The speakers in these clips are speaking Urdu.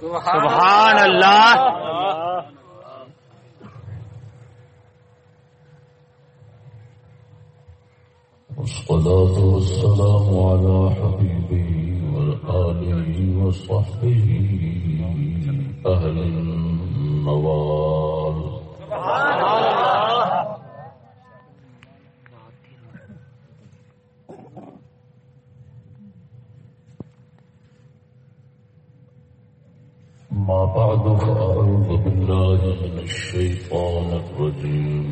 سبحان اللہ۔ والصلاة والسلام على حبيبه وآله وصحبه أهل النوال۔ بعد فأعوذ بالله من الشيطان الرجيم.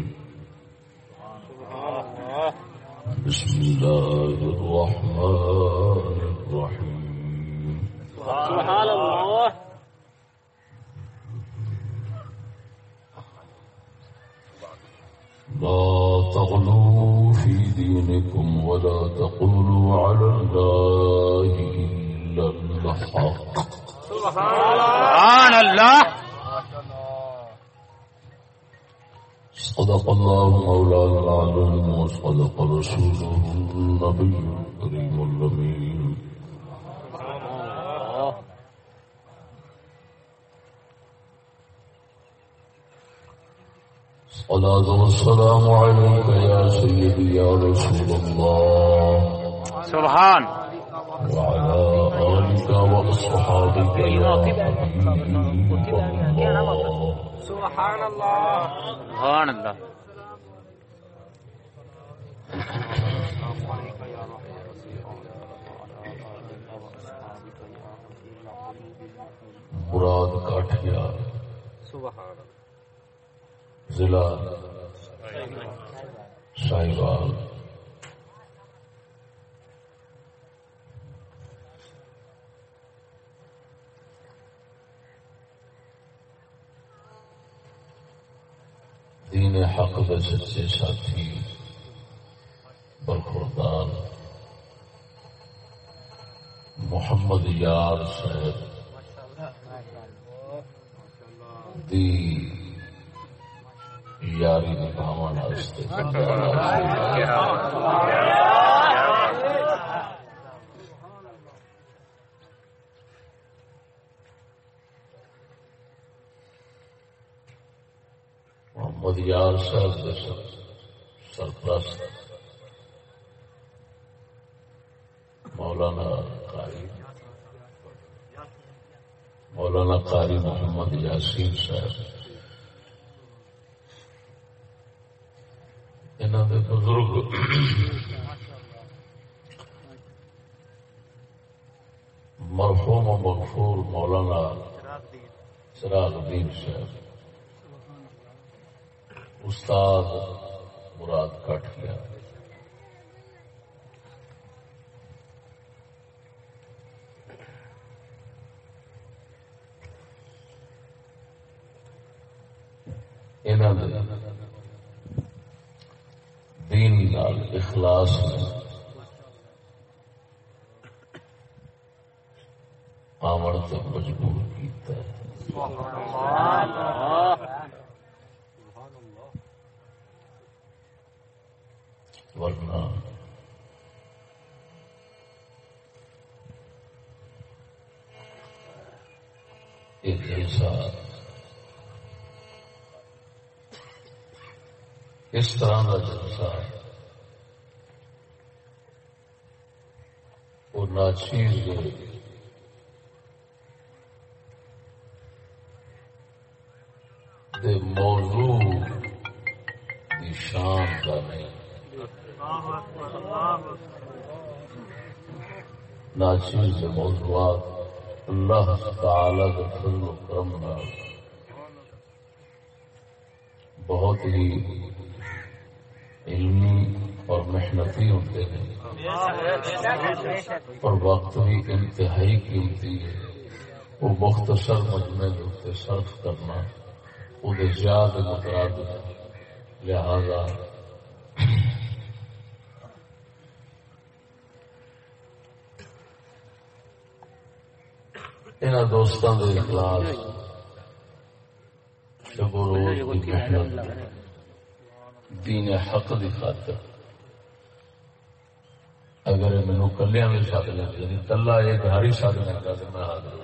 بسم الله الرحمن الرحيم. سبحان اللہ لا تغلوا في دينكم ولا تقولوا على الله إلا الحق سبحان اللہ صدق الله مولانا العظيم وصدق رسوله النبي الكريم الأمين صلاة والسلام عليك يا سيدي يا رسول الله. سبحان. وعلى آلك وأصحابك يا حبيب الله سبحان مراد کاٹیا ضلع سائیوال دین حق کے سچے ساتھی برخوردار محمد یار صاحب۔ دی یاری نبھاوا واسطے محمد یار صاحب دے سرپرست مولانا قاری مولانا قاری محمد یاسین صاحب۔ انہوں نے بزرگ مرحوم و مغفور مولانا چراغ الدین صاحب۔ استاد مراد کٹ گیا انہوں نے دین نال اخلاص آمن تک مجبور کیتا ہے ورنہ ایک ایسا اس طرح کا جلسہ وہ ناچیز گئے دے موضوع دی شان کا نہیں۔ ناچیز کے موضوعات، اللہ تعالی کے فضل و کرم بہت ہی اور ہوتے ہیں۔ اور وقت بھی انتہائی قیمتی ہے۔ وہ مختصر مجمع کے صرف کرنا، وہ زیادہ متراد ہے۔ لہذا انہوں دوستوں کے اخلاص شب و روز کی محنت، دین حق دی خاطر۔ اگر مینو کلیا بھی سد لیں یعنی کلا ایک گھر ہی سد لینا تو میں حاضر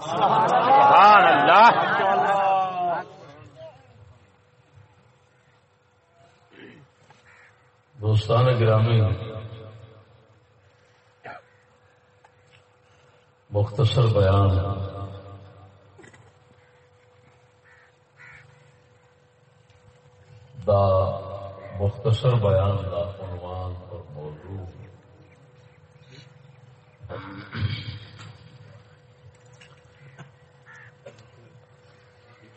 سبحان اللہ۔ دوستان گرامی مختصر بیان دا مختصر بیان دا عنوان اور موضوع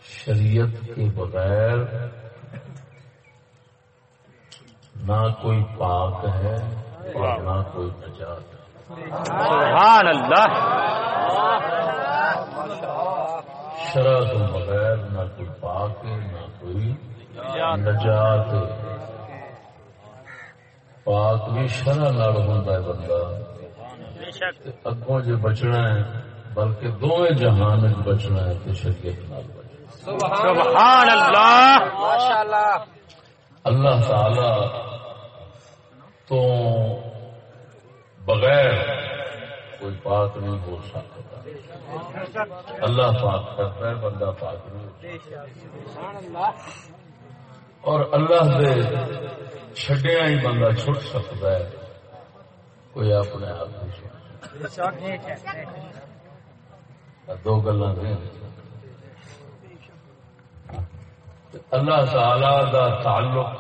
شریعت کے بغیر نہ کوئی پاک ہے اور نہ کوئی نجات سبحان اللہ۔ شرح کے بغیر نہ کوئی پاک ہے نہ کوئی نجات پاک بھی شرح نال ہوتا ہے بندہ۔ اگوں جو بچنا ہے بلکہ دونوں جہان بچنا ہے تو شریعت نال سبحان اللہ۔ اللہ تعالی تو بغیر کوئی پاک نہیں ہو سکتا۔ اللہ پاک کرتا ہے بندہ پاک نہیں اور اللہ دے چھڈیا ہی بندہ چھٹ سکتا ہے۔ کوئی اپنے آپ دو گلا اللہ تعالی دا تعلق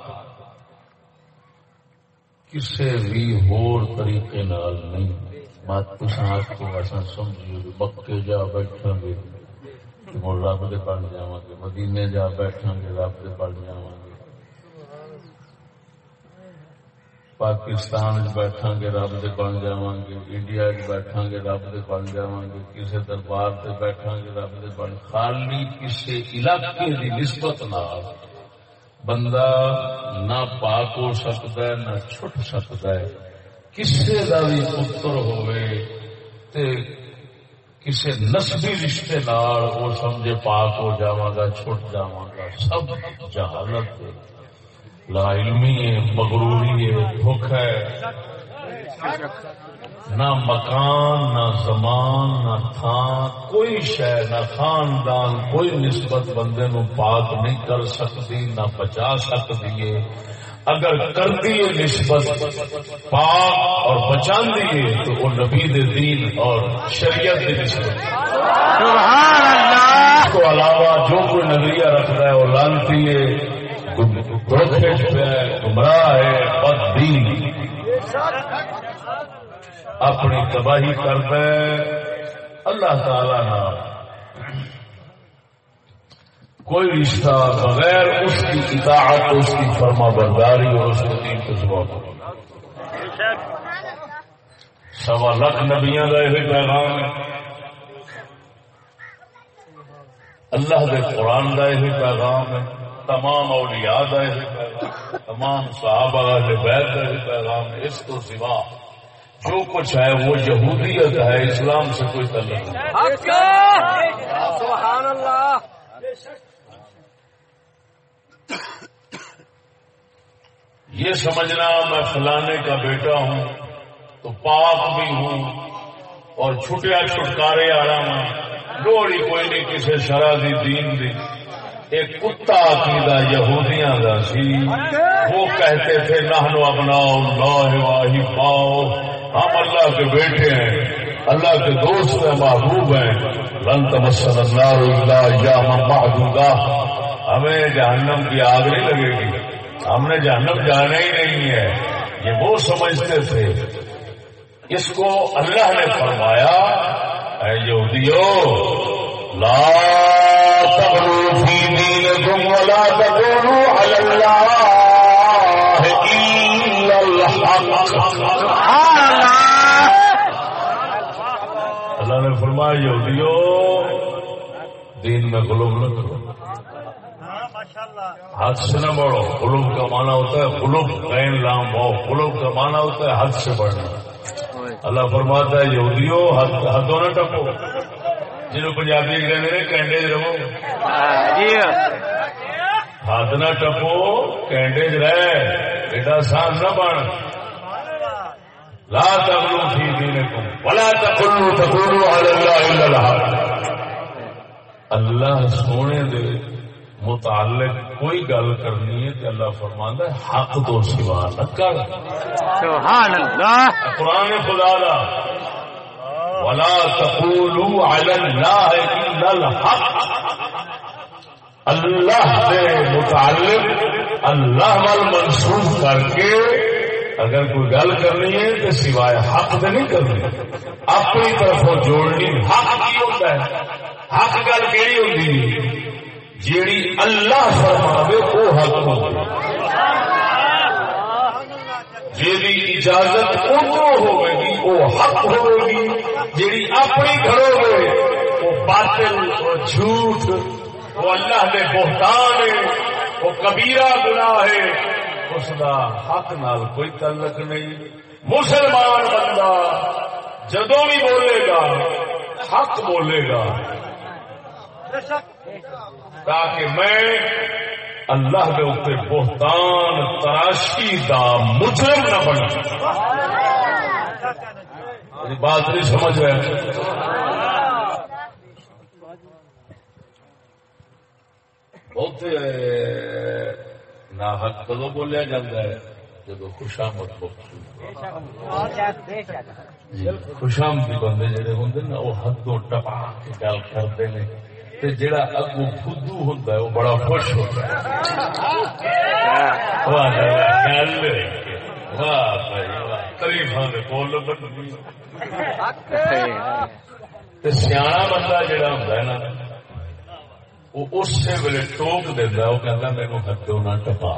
کسے بھی ہور طریقے نال نہیں۔ مت کچھ کو ایسا سمجھیے بھی مکے جا بیٹھا گے رب دے بن جا گے، مدینے جا بیٹھا گے، رب دے بن جا گے۔ پاکستان چ بیٹھا گے، رب دے بن جا گے، انڈیا چ بیٹھا گے، رب دے بن جا گے کسی دربار سے بیٹھا گے، رب دے بن خالی کسی علاقے کی نسبت نال بندہ نہ پاک ہو سکتا ہے، نہ چھٹ سکتا ہے۔ کسی کا بھی پتر ہوئے تے کسی نسبی رشتے نال وہ سمجھے پاک ہو جاگا چھٹ جاگا سب جہالت ہے لا علمی ہے مغروری ہے بھوک ہے۔ نہ مکان نہ زمان نہ تھان کوئی شہ نہ خاندان کوئی نسبت بندے نو پاک نہیں کر سکتی نہ بچا سکتی ہے۔ اگر کرتی ہے نسبت پاک اور بچا ہے تو وہ نبی دین اور شریعت کی نسبت۔ سبحان اللہ۔ اس کو علاوہ جو کوئی نظریہ رکھتا ہے وہ لانتی ہے۔ گمراہ ہے، بد دین۔ اپنی تباہی کرتا ہے اللہ تعالی نہ کوئی رشتہ بغیر اس کی اطاعت، اس کی فرما برداری اور اس کے دین کو سبب سوا لاکھ نبیاں کا یہ پیغام ہے۔ اللہ دے قرآن کا یہ پیغام ہے۔ تمام اولیاء کا یہ تمام صحابہ اہل بیت کا پیغام اس کو سوا جو کچھ ہے وہ یہودیت ہے، اسلام سے کوئی تعلق نہیں۔ سبحان اللہ یہ سمجھنا میں فلانے کا بیٹا ہوں تو پاک بھی ہوں اور چھٹیا چھٹکارے آ رہا ہوں لوڑی کوئی نہیں کسی شرح دی دین دی۔ ایک کتا عقیدہ یہودیاں دا سی۔ وہ کہتے تھے، نحنو ابناء اللہ واہی پاؤ ہم اللہ کے بیٹے ہیں، اللہ کے دوست ہیں، محبوب ہیں۔ لن تمسن النار الا ایاما معدودہ ہمیں جہنم کی آگ نہیں لگے گی۔ ہم نے جہنم جانا ہی نہیں ہے۔ یہ وہ سمجھتے تھے۔ اس کو اللہ نے فرمایا، اے یہودیو، لا ولا تقولوا اللہ الحق اللہ نے فرمایا، یہودیو، دین میں غلوم نہ کرو۔ ہاتھ سے نہ بڑھو۔ قلوب کا معنی ہوتا ہے قلوب قین لام ہو قلوب کا معنی ہوتا ہے ہاتھ سے بڑھنا۔ اللہ فرماتا ہے، یہودیو ہاتھ ہاتھوں نہ ٹپو۔ جنہوں پنجابی کہنے نے کینڈے رہو جی ہاتھ نہ ٹپو کینڈے رہ ایڈا سان نہ بن لا تغلو فی دینکم ولا تقلو تقولو علی اللہ الا الحق اللہ سونے دے متعلق کوئی گل کرنی ہے کہ اللہ فرماندا ہے حق تو سوا نہ کر سبحان اللہ قرآن خدا دا ولا تقولوا على الله الا الحق. اللہ سے متعلق اللہ وال منسوخ کر کے اگر کوئی گل کرنی ہے تو سوائے حق سے نہیں کرنی۔ اپنی طرفوں جوڑنی حق کی ہوتا ہے۔ حق گل کہڑی ہوتی جیڑی اللہ فرماوے، وہ حق ہوتی جیڑی اجازت ادھر ہوگی وہ حق ہوگی جیڑی اپنی گھروں میں وہ باطل وہ جھوٹ وہ اللہ دے بہتان ہے وہ کبیرہ گناہ ہے، اس کا حق نال کوئی تعلق نہیں۔ مسلمان بندہ جدو بھی بولے گا، حق بولے گا۔ تاکہ میں اللہ کے اوپر بہتان، تراشی دا مجرم نہ بنا بات نہیں سمجھ رہے بہت نہ حق کدو بولیا جاتا ہے جب خوشامد جی خوشامدی بندے جڑے ہوں نا، وہ حدوں ٹپا کے گل کرتے ہیں تے جڑا اگو خدو ہوتا ہے وہ بڑا خوش ہوتا ہے۔ واہ گل واہ بھائی تریفاں دے بول بندی تے بندہ جڑا ہوندا ہے نا وہ اسی ویلے ٹوک دینا وہ کہتا میرے ہدوں نہ ٹپا۔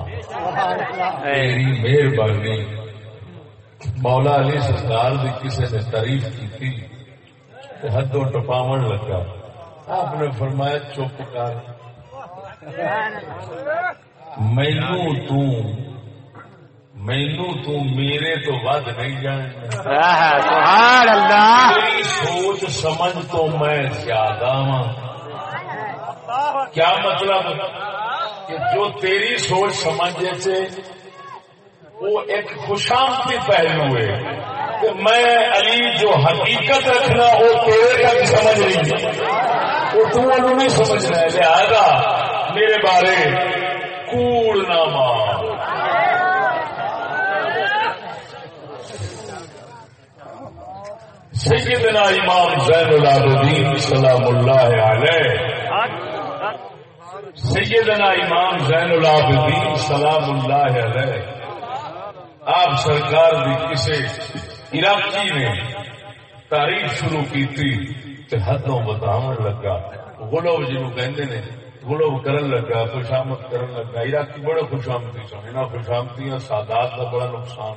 تیری مہربانی۔ مولا علی سرکار کی کسی نے تعریف کی حدوں ٹپاو لگا۔ آپ نے فرمایا چپ کر۔ مینو تو مینو تو میرے تو ود نہیں جان سبحان اللہ۔ سوچ سمجھ تو میں زیادہ ہوں کیا مطلب؟ کہ جو تیری سوچ سمجھ سے وہ ایک خوشامتی پہلو ہے کہ میں علی جو حقیقت رکھنا وہ تیرے تک سمجھ نہیں وہ تو انہوں نہیں سمجھ ہے لہذا میرے بارے کوڑ نہ مار۔ سیدنا امام زین العابدین سلام اللہ علیہ۔ سیدنا امام زین العابدین سلام اللہ علیہ۔ آپ سرکار بھی کسی علاقی نے تعریف شروع کی تھی۔ کہ حدوں بتاؤ لگا۔ غلو جنہوں کہندے نے، غلو کرن لگا خوشامد کرن لگا۔ عراقی بڑے خوشامدی سن، انہاں خوشامدیاں سادات کا بڑا نقصان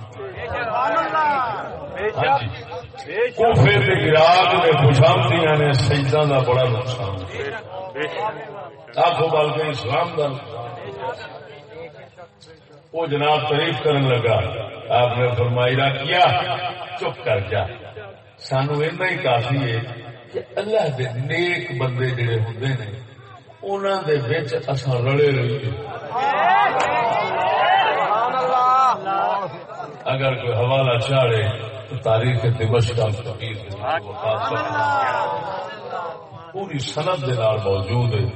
ہاں جی۔ کوفے تے عراق نے خوشامدیاں نے سجدہ دا بڑا نقصان آخو بال کے اسلام کا وہ جناب تعریف کرن لگا، آپ نے فرمائی کیا چپ کر جا۔ سانو ایسا ہی کافی ہے کہ اللہ دے نیک بندے جڑے ہوندے نے، انہاں دے وچ اساں رلے رہیے اگر کوئی حوالہ چاڑے تو تاریخ دمشق کبیر پوری سند دے نال موجود ہے۔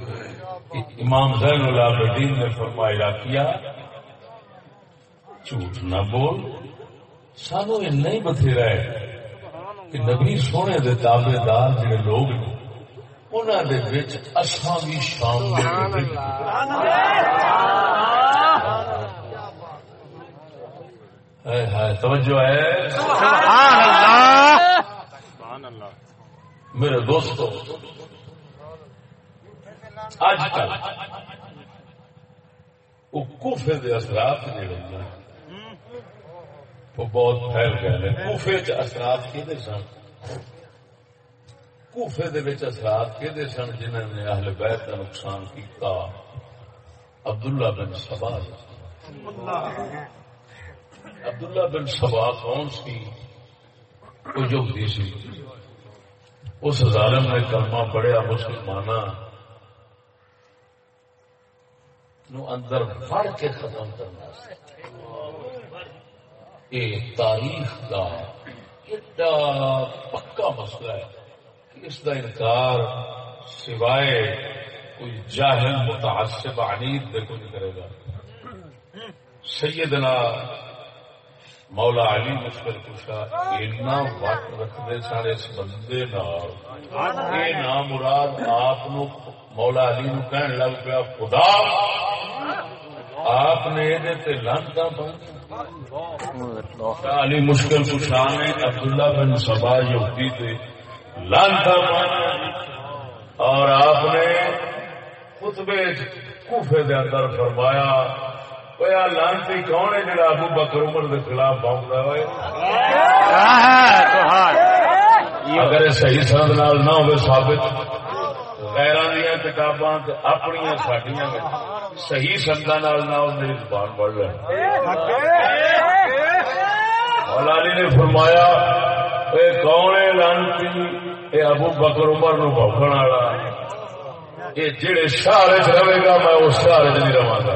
کہ امام زین العابدین نے فرمایا کیا، جھوٹ نہ بول۔ سانو یہ نہیں بتھیرا ہے کہ نبی سونے دے تابے دار جڑے لوگ نے انہوں دے وچ اساں بھی شامل توجہ ہے؟ سبحان اللہ۔ میرے دوستو اج کل وہ کوفے دے اثرات جڑے وہ بہت پھیل گئے ہیں۔ کوفے چ اثرات کہتے سن؟ کوفے دے وچ اثرات کہتے سن جنہوں نے اہل بیت کا نقصان کیتا؟ عبداللہ بن سبا عبداللہ بن سبا کون سی؟ وہ جو سی۔ اس ظالم نے کلمہ پڑھیا مسلمانہ نو اندر فڑ کے ختم کرنا سی۔ یہ تاریخ کا ایڈا پکا مسئلہ ہے کہ اس کا انکار سوائے کوئی جاہل متعصب عنید دے کوئی کرے گا۔ سیدنا مولا علی مشکل کشا اینا وقت رکھتے سارے اس بندے یہ نام مراد آپ مولا علی نو کہن لگ پیا، خدا، آپ نے یہ لانتا علی مشکل کشا نے عبداللہ بن سبا یہودی تے لانتا اور آپ نے خطبے کوفے دے اندر فرمایا لانتی کون ہے جڑا ابو بکر عمر کے خلاف باؤں اگر صحیح سند نال نہ ہو ثابت غیر کتاباں اپنی ساڈیاں صحیح سندا نال نہ ہو میری زبان پڑھ رہے فرمایا اے کون ہے لانتی؟ اے ابو بکر عمر نو بوکھن والا۔ یہ جڑے شہر چ رہے گا میں اس شہر چ نہیں رہا گا۔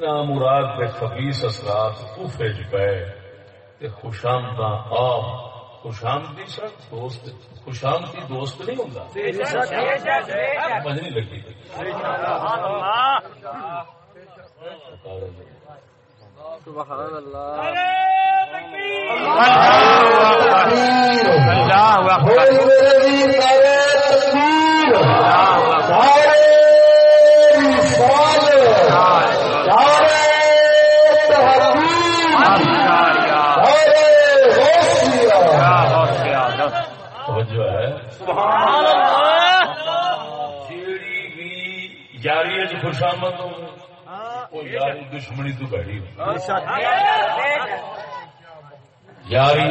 نام مراد کے خبیس اثرات کوفے چ پے خوشامد آپ خوشامدی سر دوست خوشامدی دوست نہیں ہوتا مجھ نہیں لگی۔ سبحان اللہ. یاری خوشامد وہ یاری دشمنی تو بڑی یاری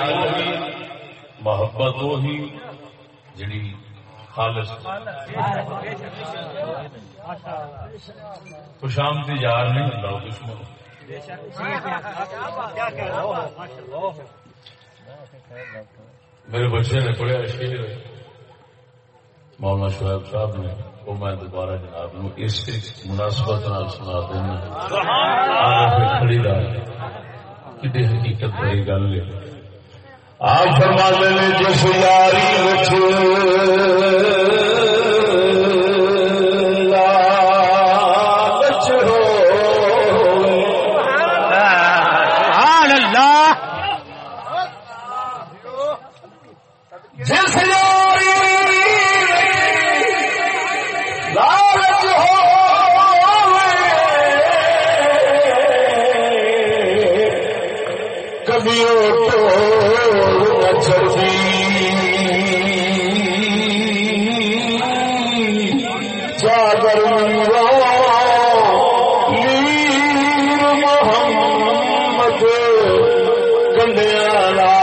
محبت وہی جڑی خالص خوشامدی یار نہیں ہوتا دشمن۔ میرے بچے نے پڑھیا شیر مولانا شعیب صاحب نے وہ میں دوبارہ جناب نو اس مناسبت نال سنا دینا کھڑی کہ حقیقت بڑی گل ہے۔ آپ فرما دیں جس یاری شخص گنڈیا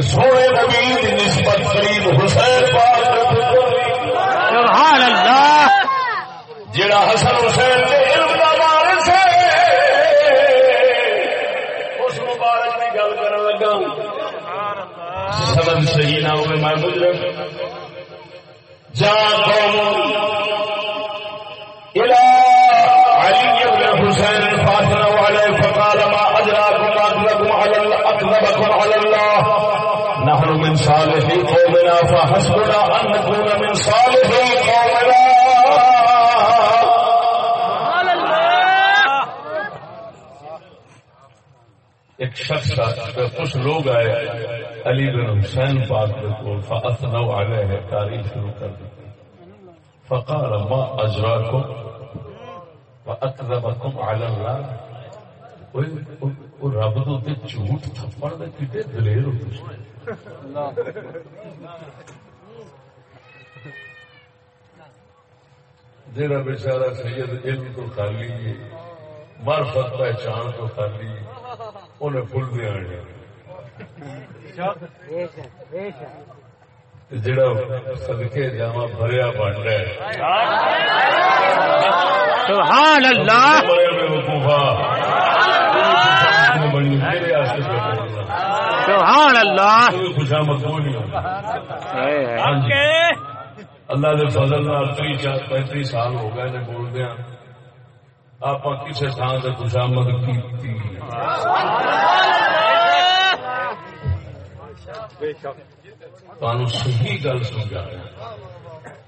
سونے نبی نسبت قریب حسین پاک کچھ لوگ آئے علی بن حسین پاک کو فاطنو آگے ہے تاریخ شروع کر دی۔ فقال ما اجراکم فاکذبکم علی اللہ رب تو جھوٹ تھپڑ دے کتنے دلیر ہو جڑا بےچارا سید علم تو خالی مارفت پہچان تو خالی انہیں فل دیا جڑا سدکے جاوا بھریا بن رہا سبحان اللہ سبحان کے فضل نال چار پینتری سال ہو گئے نے بولدیا آپ کسی تھان سے خوشامد کی صحیح گل سمجھا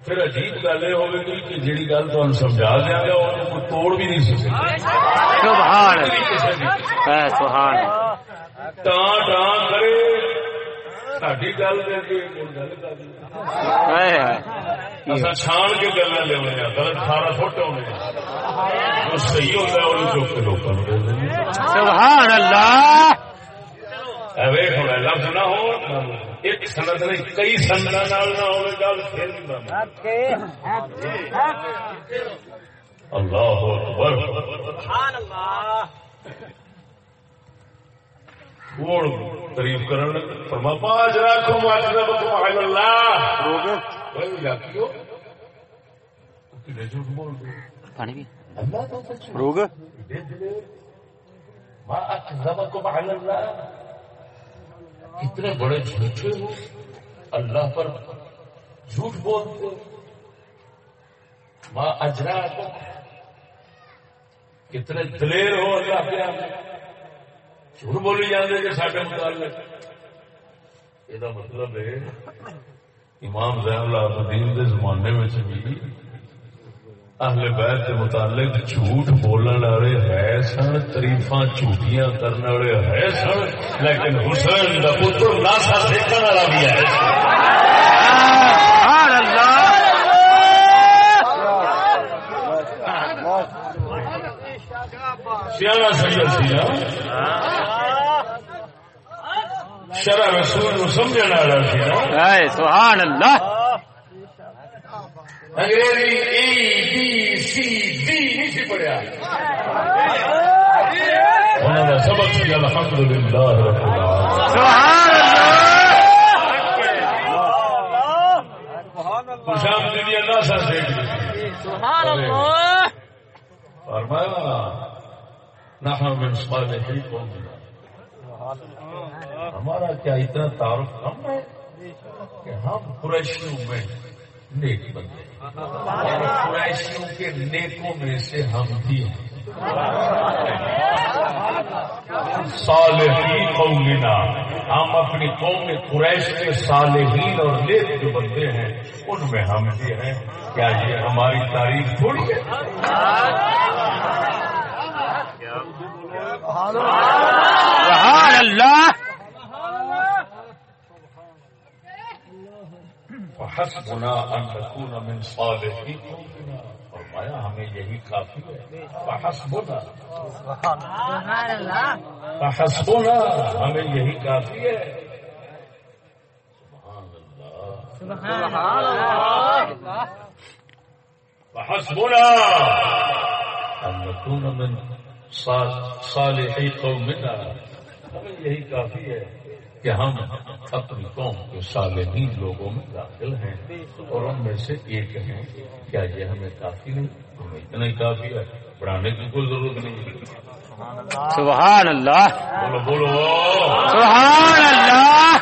پھر عجیب گل یہ ہوگی کہ جیڑی گل تمہیں سمجھا دیا گا توڑ بھی نہیں سبحان سبحان کرے ساری گل چھان کے گلا لے غلط سارا فٹ ہونے جو صحیح ہوتا ہے وہ چوک کے دیں سبحان اللہ۔ ویخ ہونا لفظ نہ ہو ایک سند نہیں کئی سند نہ ہو گل پھر بھی بن اللہ اکبر کوڑ تعریف کرن فرما پاج رکھو اکرمکم علی اللہ اوے یاکیو کنے جھوٹ بول دے پانی بھی اللہ تو سچ روگ دے دے ما اکذبکم علی اللہ کتنے بڑے جھوٹے ہو، اللہ پر جھوٹ بولتے ما اجرا کتنے دلیر ہو اللہ پہ آگے جھوٹ بولی جاتے کہ جی سارے متعلق۔ یہ مطلب ہے، امام زین اللہ الدین کے زمانے میں بھی اہل بیت کے متعلق جھوٹ بولن والے ہے سن تریفا جھوٹیاں کرنے والے ہے سن، لیکن حسین کا پتر ناسا دیکھنے والا بھی ہے۔ سیاح سید سیا شرع رسول نو سمجھنے والا سی نا سبحان اللہ۔ انگریزی ای بی سی ڈی نہیں سی پڑھیا۔ انہوں سبق سی الحمد للہ رب العالمین۔ اللہ خوشام سبحان اللہ فرمایا، نحن من ہمارا کیا اتنا تعارف کم ہے کہ ہم قریشیوں میں نیک بندے۔ اور قریشیوں کے نیکوں میں سے ہم بھی ہیں۔ صالحین قومنا، ہم اپنی قوم قریش کے صالحین اور نیک جو بندے ہیں، ان میں ہم بھی ہیں۔ کیا یہ ہماری تعریف تھوڑی ہے؟ اللہ۔ فحسبنا ان نكون من صالحین فرمایا ہمیں یہی کافی ہے۔ فحسبنا سبحان اللہ۔ فحسبنا ہمیں یہی کافی ہے۔ سبحان اللہ۔ سبحان اللہ فحسبنا ان نكون من صال- صالحی قومنا۔ ہمیں یہی کافی ہے۔ کہ ہم اپنی قوم کے صالحین لوگوں میں داخل ہیں اور ان میں سے ایک ہیں کیا یہ ہمیں کافی نہیں ہمیں اتنا ہی کافی ہے بڑھانے کی کوئی ضرورت نہیں۔ سبحان اللہ۔ بولو بولو سبحان اللہ۔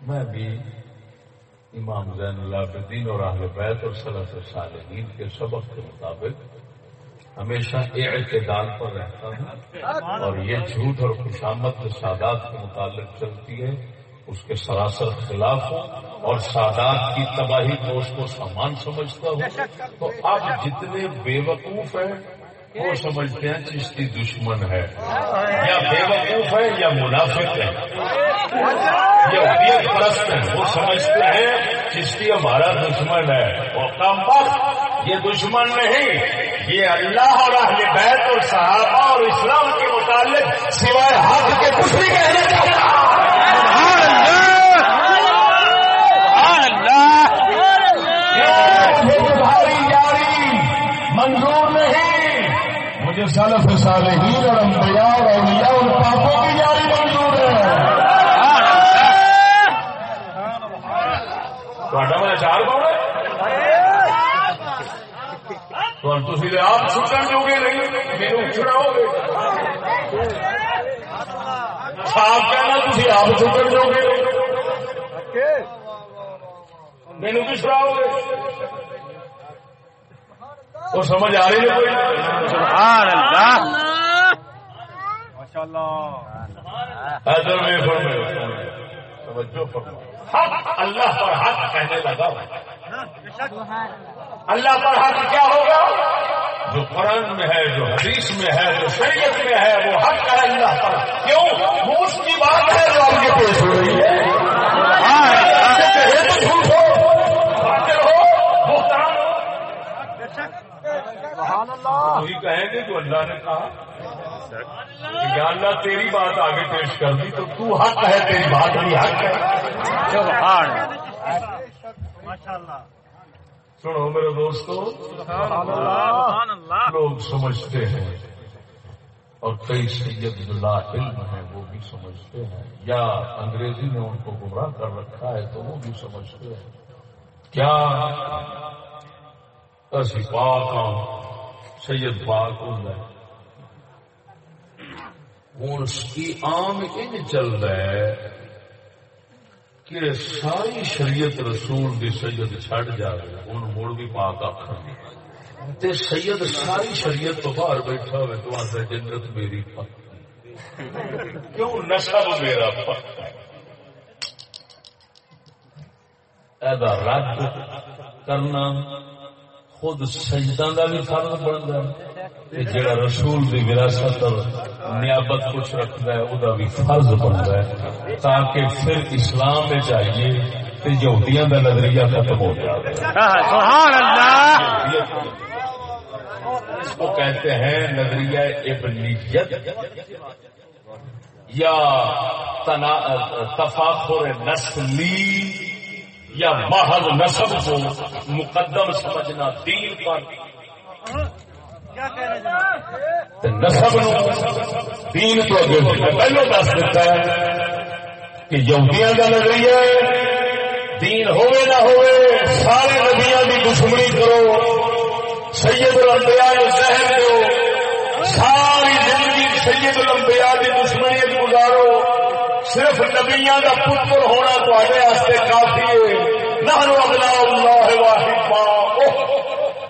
میں بھی امام زین اللہ الدین اور اہل بیت اور صلاح صالحین کے سبق کے مطابق ہمیشہ اعتدال پر رہتا ہوں اور یہ جھوٹ اور خوشامد جو سادات کے متعلق چلتی ہے اس کے سراسر خلاف ہوں اور سادات کی تباہی کو اس کو سامان سمجھتا ہوں۔ تو اب جتنے بے وقوف ہیں وہ سمجھتے ہیں چشتی دشمن ہے۔ یا بے وقوف ہے یا منافق ہے یا پرست ہے وہ سمجھتے ہیں چشتی ہمارا دشمن ہے۔ اور کم وقت یہ دشمن نہیں یہ اللہ اور اہل بیت اور صحابہ اور اسلام کے متعلق سوائے حق کے کچھ نہیں کہنا چاہتا۔ تمہاری یاری منظور نہیں مجھے سلف صالحین اور انبیاء اور اولیاء اور پاپوں کی یاری منظور ہے۔ میں چار کون ہے تھی آپ چھٹن دو گے نہیں میرے چھڑاؤ گے آپ کہنا تھی آپ چھٹن دو گے چھڑاؤ گے وہ سمجھ آ رہی ہے کوئی سبحان اللہ حضر میں فرمائے توجہ فرمائے حق اللہ پر حق کہنے لگا اللہ پر حق کیا ہوگا جو قرآن میں ہے جو حدیث میں ہے جو شریعت میں ہے وہ حق ہے اللہ پر۔ کیوں؟ وہ اس کی بات ہے جو آپ کے پیش ہو رہی ہے۔ وہی کہیں گے جو اللہ نے کہا۔ کہ یا اللہ تیری بات آگے پیش کر دی تو تو حق ہے تیری بات بھی حق ہے۔ سبحان۔ سنو میرے دوستو لوگ سمجھتے ہیں اور کئی سید لا علم ہیں وہ بھی سمجھتے ہیں۔ یا انگریزی نے ان کو گمراہ کر رکھا ہے تو وہ بھی سمجھتے ہیں۔ کیا اسی پاک ہوں سید پاک ہوں ہوں اس کی عام ان چل رہا ہے کہ ساری شریعت رسول دی سید چھڑ جائے ہوں مڑ بھی پاک آخر تے سید ساری شریعت تو باہر بیٹھا ہوئے، تو آتا جنت میری پکی کیوں نسب میرا پکا ایدا رد کرنا خود سجدہ کا بھی فرض بنتا ہے جڑا رسول دی وراثت اور نیابت کچھ رکھتا ہے وہ بھی فرض بنتا ہے تاکہ پھر اسلام میں چاہیے کہ یہودیاں کا نظریہ ختم ہو جائے۔ سبحان اللہ۔ اس کو کہتے ہیں نظریہ ابنیت یا تفاخر نسلی۔ یا محض نسب کو مقدم سمجھنا دین پر۔ نسب دین تو اگے پہلو دس دیتا ہے کہ یہودیاں کا نظریہ ہے دین ہوئے نہ ہوئے سارے نبیاں کی دشمنی کرو سید الانبیاء ذہن دو ساری زندگی سید الانبیاء کی دشمنی صرف نبیاں کا پتر ہونا تے واسطے کافی ہے۔ نہر اگلا اللہ واحد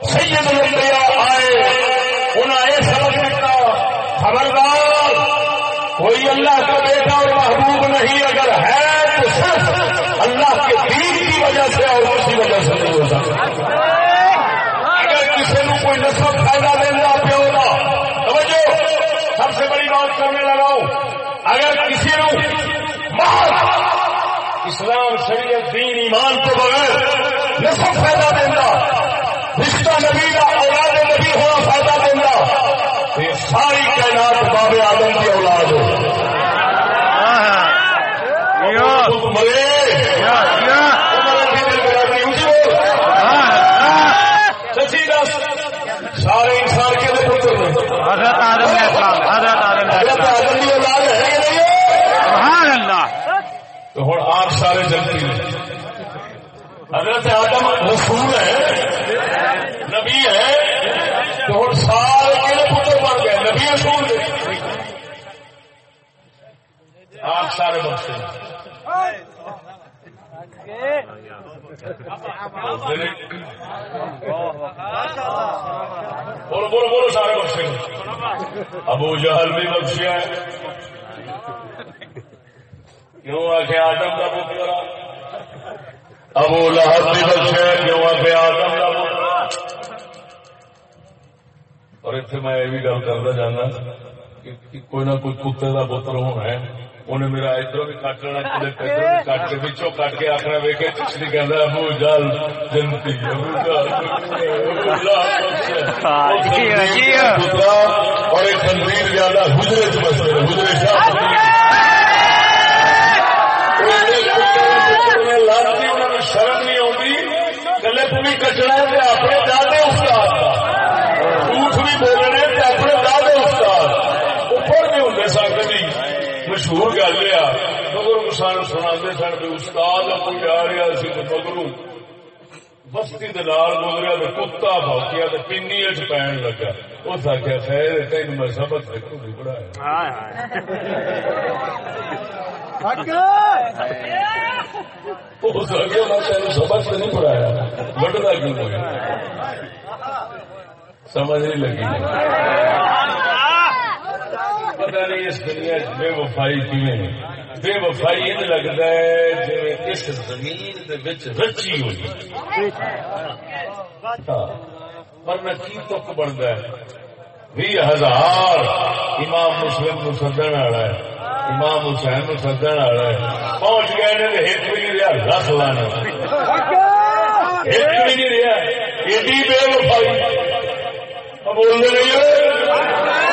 سید الانبیاء آئے۔ انہیں یہ سبق دیتا۔ خبردار، کوئی اللہ کا بیٹا اور محبوب نہیں، اگر ہے تو صرف اللہ کے دین کی وجہ سے اور کسی وجہ سے نہیں ہو سکتا۔ ایمان تو بغیر نسب فائدہ دینا، رشتہ نبی کا اولاد نبی ہونا فائدہ دینا، یہ ساری کائنات باب آدم کی اولاد ہو یا تم مرے یا یا تمہارا دل میرا بھی اونچی ہو سبحان اللہ سچی دس سارے انسان کے لیے پتر نے حضرت آدم علیہ السلام حضرت آدم علیہ حضرت السلام آدم کی اولاد ہے یا نہیں ہے؟ سبحان اللہ تو ہوں آپ سارے جلتی ہیں حضرت آدم رسول ہے، نبی ہے، تو ہوں سارے کہڑے پتر بن گئے، نبی رسول آپ سارے بخشے بولو بولو بولو، سارے بخشے ابو جہل بھی بخشیا ہے کیوں آخ آدم کا پتر؟ ابو لہب بھی بخشے کیوں آخ آدم اور اتنے میں یہ بھی گل کرتا جانا کہ کوئی نہ کوئی کتے کا پتر ہونا ہے۔ انہیں میرا ادھر بھی کٹ لینا بھی کٹ کے پچھوں کٹ کے آخنا چشتی کہہ ابو جل جنتی ہاں، جی ہاں، جی ہاں۔ اور ایک تنظیم زیادہ حجرے چ بستے ہیں حجرے شاہ لانتی انہوں نے شرم نہیں آتی کلے بھی کچنا ہے اپنے دادے استاد۔ جھوٹ بھی بولنے تے اپنے دادے استاد۔ اوپر نہیں ہوں سن کبھی جی۔ مشہور گل یہ مگر سن سنا سن استاد کوئی جا رہا سی مگروں بستی دلال گزریا تو کتا بھوکیا تو پینی چ پین لگا۔ اس آخیا خیر تین میں سبق دیکھو بھی پڑھایا ہائے ہائے۔ اس آخیا میں تین سبق تو نہیں پڑھایا۔ کیوں سمجھ نہیں لگی۔ پتا نہیں اس دنیا بے وفائی کیویں بے وفائی یہ لگتا ہے جی اس زمین رچی ہوئی ہاں۔ ورنہ کی تک بنتا ہے؟ بھی ہزار امام مسلم نو سدن والا ہے۔ امام حسین نو سدن والا ہے۔ پہنچ گئے نے ایک بھی نہیں رہا لکھ لانا۔ ایک بھی نہیں رہا۔ ایڈی بے وفائی۔ اب بولتے نہیں ہو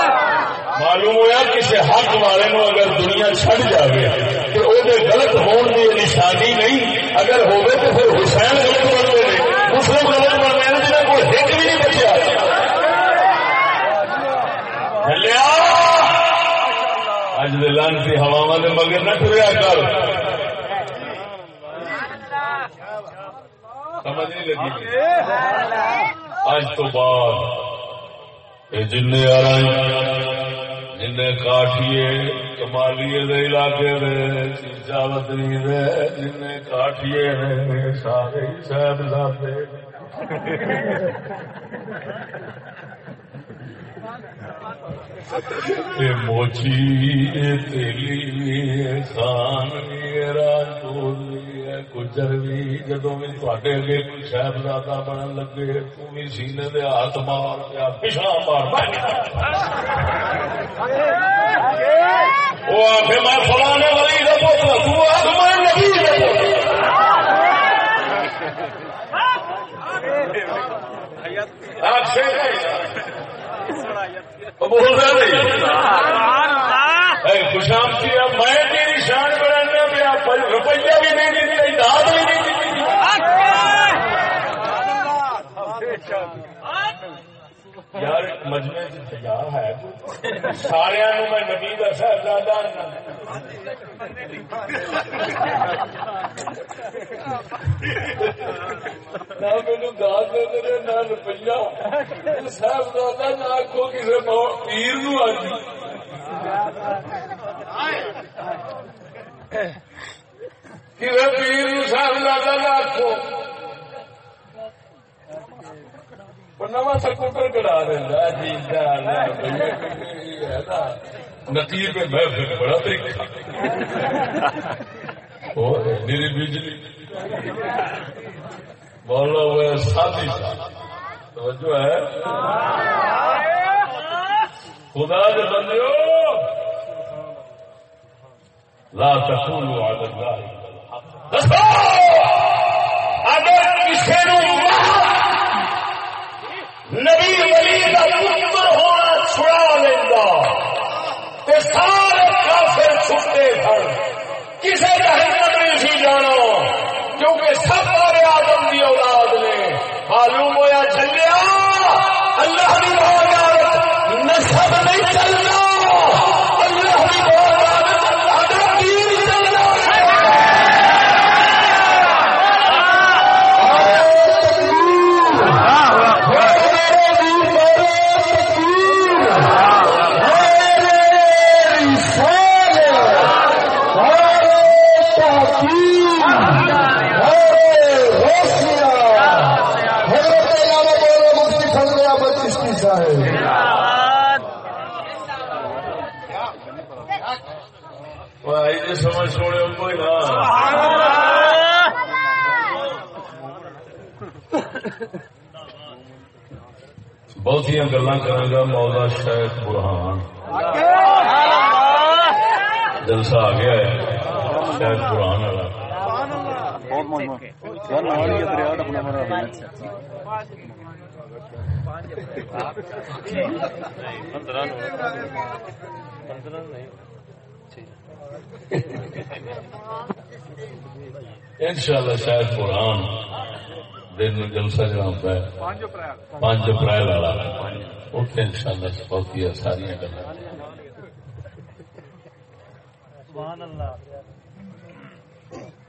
معلوم ہوا کسی حق والے نو اگر دنیا چڑ جائے تو وہ غلط ہون کی نشانی یعنی نہیں، اگر ہوگی تو پھر حسین غلط بنتے ہیں مسلم غلط بنتے ہیں جنہیں کوئی ہٹ بھی نہیں بچیا۔ چلیا اج دلانتی ہوا کے مگر نہ ٹریا کر۔ سمجھ نہیں لگی۔ اج تو بعد جن یہ جن جن کاٹیے کمالیے دے علاقے دے جاوتری دے جن کاٹیے نے سارے صاحب زادے۔ اے موچی، اے تیلی، اے خان اے راجپوت گجر بھی جدو بھی تھوڑے اگے کوئی صاحبزادہ بنن لگے بھی سینے دے ہاتھ مار پیا پچھا مار وہ آخر میں فلانے والی کا پوتر تو آخ میں نبی کا پوتر آخ بول رہے نہیں خوشام کیا میں تیری شان بڑھانا پیا روپیہ بھی نہیں دیتی داد بھی نہیں یار مجمے تجار ہے سارا میں نبی کا صاحبزادہ نہ مینو داد دے نہ روپیہ۔ صاحبزادہ نہ آخو کسی پیر نو آج کسی پیر نو صاحبزادہ نہ آخو نواں سکوٹر کٹا دینا جی پہ میں بڑا طریقہ اور میری بجلی۔ بولا ہوا ہے سادی توجہ ہے۔ خدا کے بندے لا تقولوا على الله اگر کسی نبی ولی کا پتر ہونا چھڑا لینا تے سارے کافر چھٹے سن کسی جہنم نہیں سی جانا کیونکہ سب سارے آدم کی اولاد نے معلوم ان شاء اللہ شاید قرآن دن جلسہ جناب ہے پانچ اپریل والا اتنے ان شاء اللہ بہت ہی ساری گلا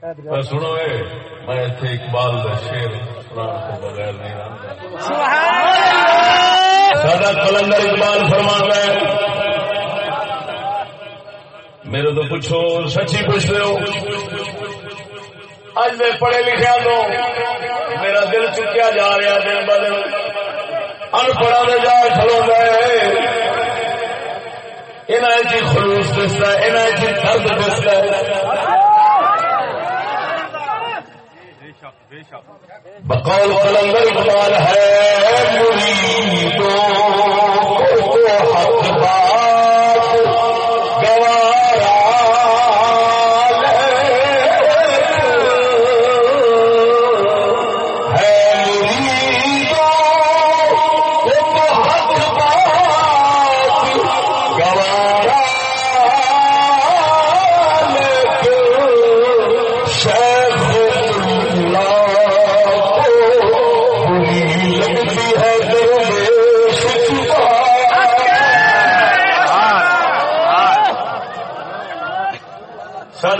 سنو میں اتنے اقبال کا شیر سنانے کو بغیر نہیں رہا۔ سادہ کلندر اقبال فرما ہے میرے تو پوچھو سچی پوچھ رہے ہو؟ اج میں پڑھے لکھا تو میرا دل چکیا جا رہا دن ب دن۔ ان پڑھا میں جا کھلو گئے انہیں خلوص دستا ہے انہیں درد دستا ہے۔ بقول قلندر اقبال ہے مریدوں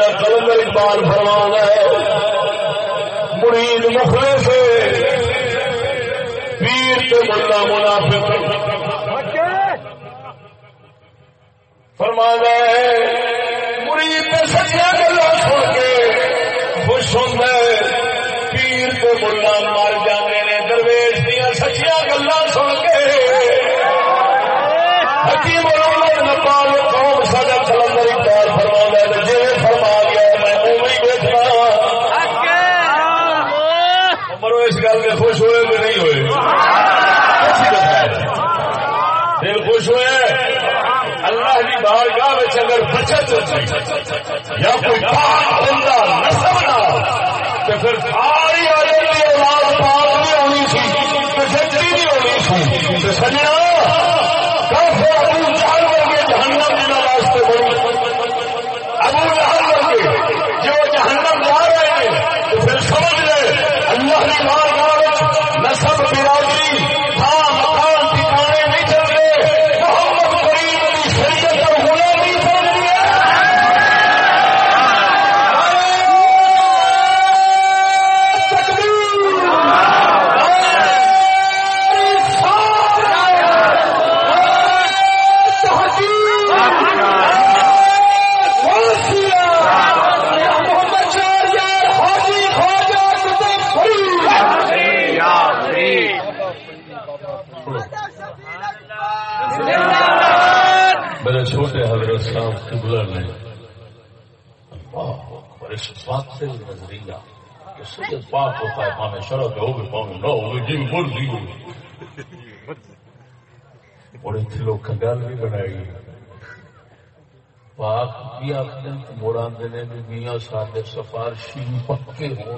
سارا کلندر اقبال فرمان ہے مرید مخلے سے پیر کے ملا منافق فرمان ہے یا کوئی پاک بندہ نسب نہ تو پھر ساری آدمی کی اولاد پاک بھی ہونی سی تو سچی بھی ہونی سی تو سجنا اور اتنے لوگ گل بھی بنائی پاک بھی آخر مڑ آدھے نے بھی میاں سارے سفارشی پکے ہو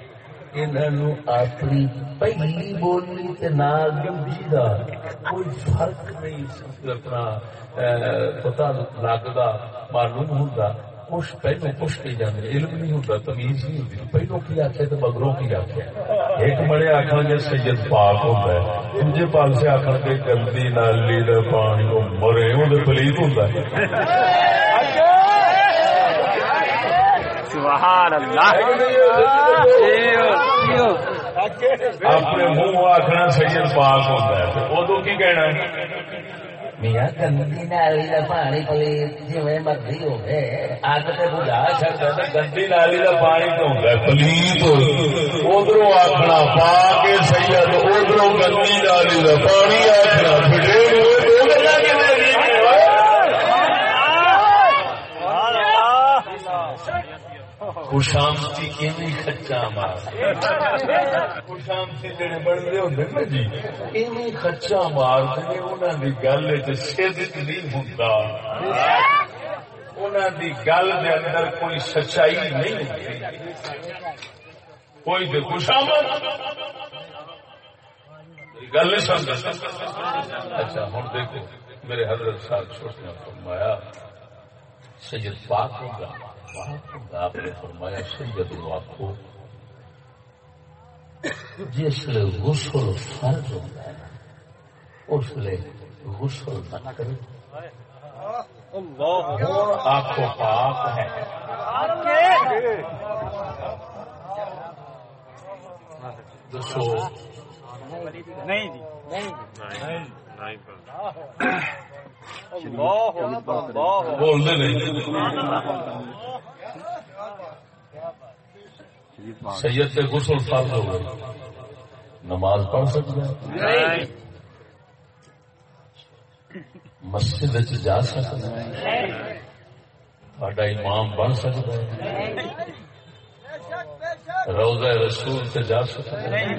انہوں اپنی پہلی بولی تے نال گمجی دا کوئی فرق نہیں سمجھنا پتا لگتا معلوم ہوندا، کچھ پہلو کچھ نہیں جانے علم نہیں ہوندا، تمیز نہیں ہوندی۔ پہلو کی آخر تے مگروں کی آکھے ایک بڑے آکھن گے سید پاک ہوندا ہے، دوجے پاک سے آکھن گندی نالی پانی او مرے او پلیت ہوندا ہے۔ سبحان اللہ۔ اپنے منہ آخنا سید پاک ہوتا ہے۔ ادو کی کہنا میاں گندی نالی کا پانی پلیت جی مرضی ہوگی اگ تو بجا تو گندی نالی کا پانی تو ہوتا ہے پلیت۔ ادھر آخنا پا کے سید ادھر گندی نالی کا پانی آخنا پھٹے دو گلا خوشامتی کی خچا مار خوشامتی جڑے نا جی ایویں خچا مارتے گل نہیں گل اندر کوئی سچائی نہیں کوئی تو خوشامد گل نہیں سمجھ اچھا ہوں دیکھو، میرے حضرت صاحب چھوٹے فرمایا، سید پاک ہوگا آپ نے فرمایا سید آخو جس غسل فرض ہوتا ہے اس لیے غسل نہ کرے آخو پاک ہے۔ دسو۔ نہیں۔ بولتے نہیں۔ سید سے غسل فرض ہو گئے نماز پڑھ سکتا ہے مسجد جا سکتا ہے تھوڑا امام بن سکتا ہے۔ روزہ رسول سے جا سکتا ہے۔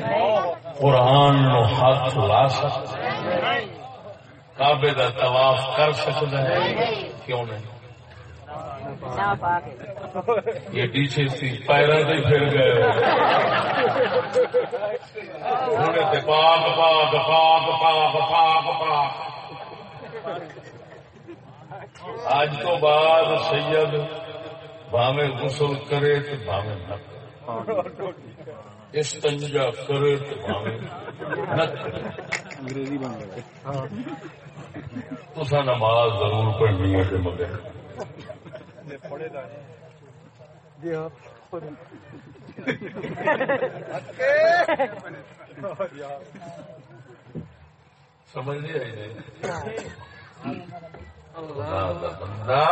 قرآن ہاتھ لا سکتا ہے۔ کعبے کا طواف کر سکتا ہے؟ کیوں نہیں؟ یہ پیچھے سی پیروں سے پھر گئے ہوں تے پاک پاک پاک پاک پاک پاک۔ آج تو بعد سید بھاوے غسل کرے تو بھاوے نہ کرے۔ استنجا کرے تو انگریزی بن گئے۔ تو نماز ضرور پڑھنی ہے مگر۔ سمجھ نہیں آئی نہیں اللہ دا بندہ۔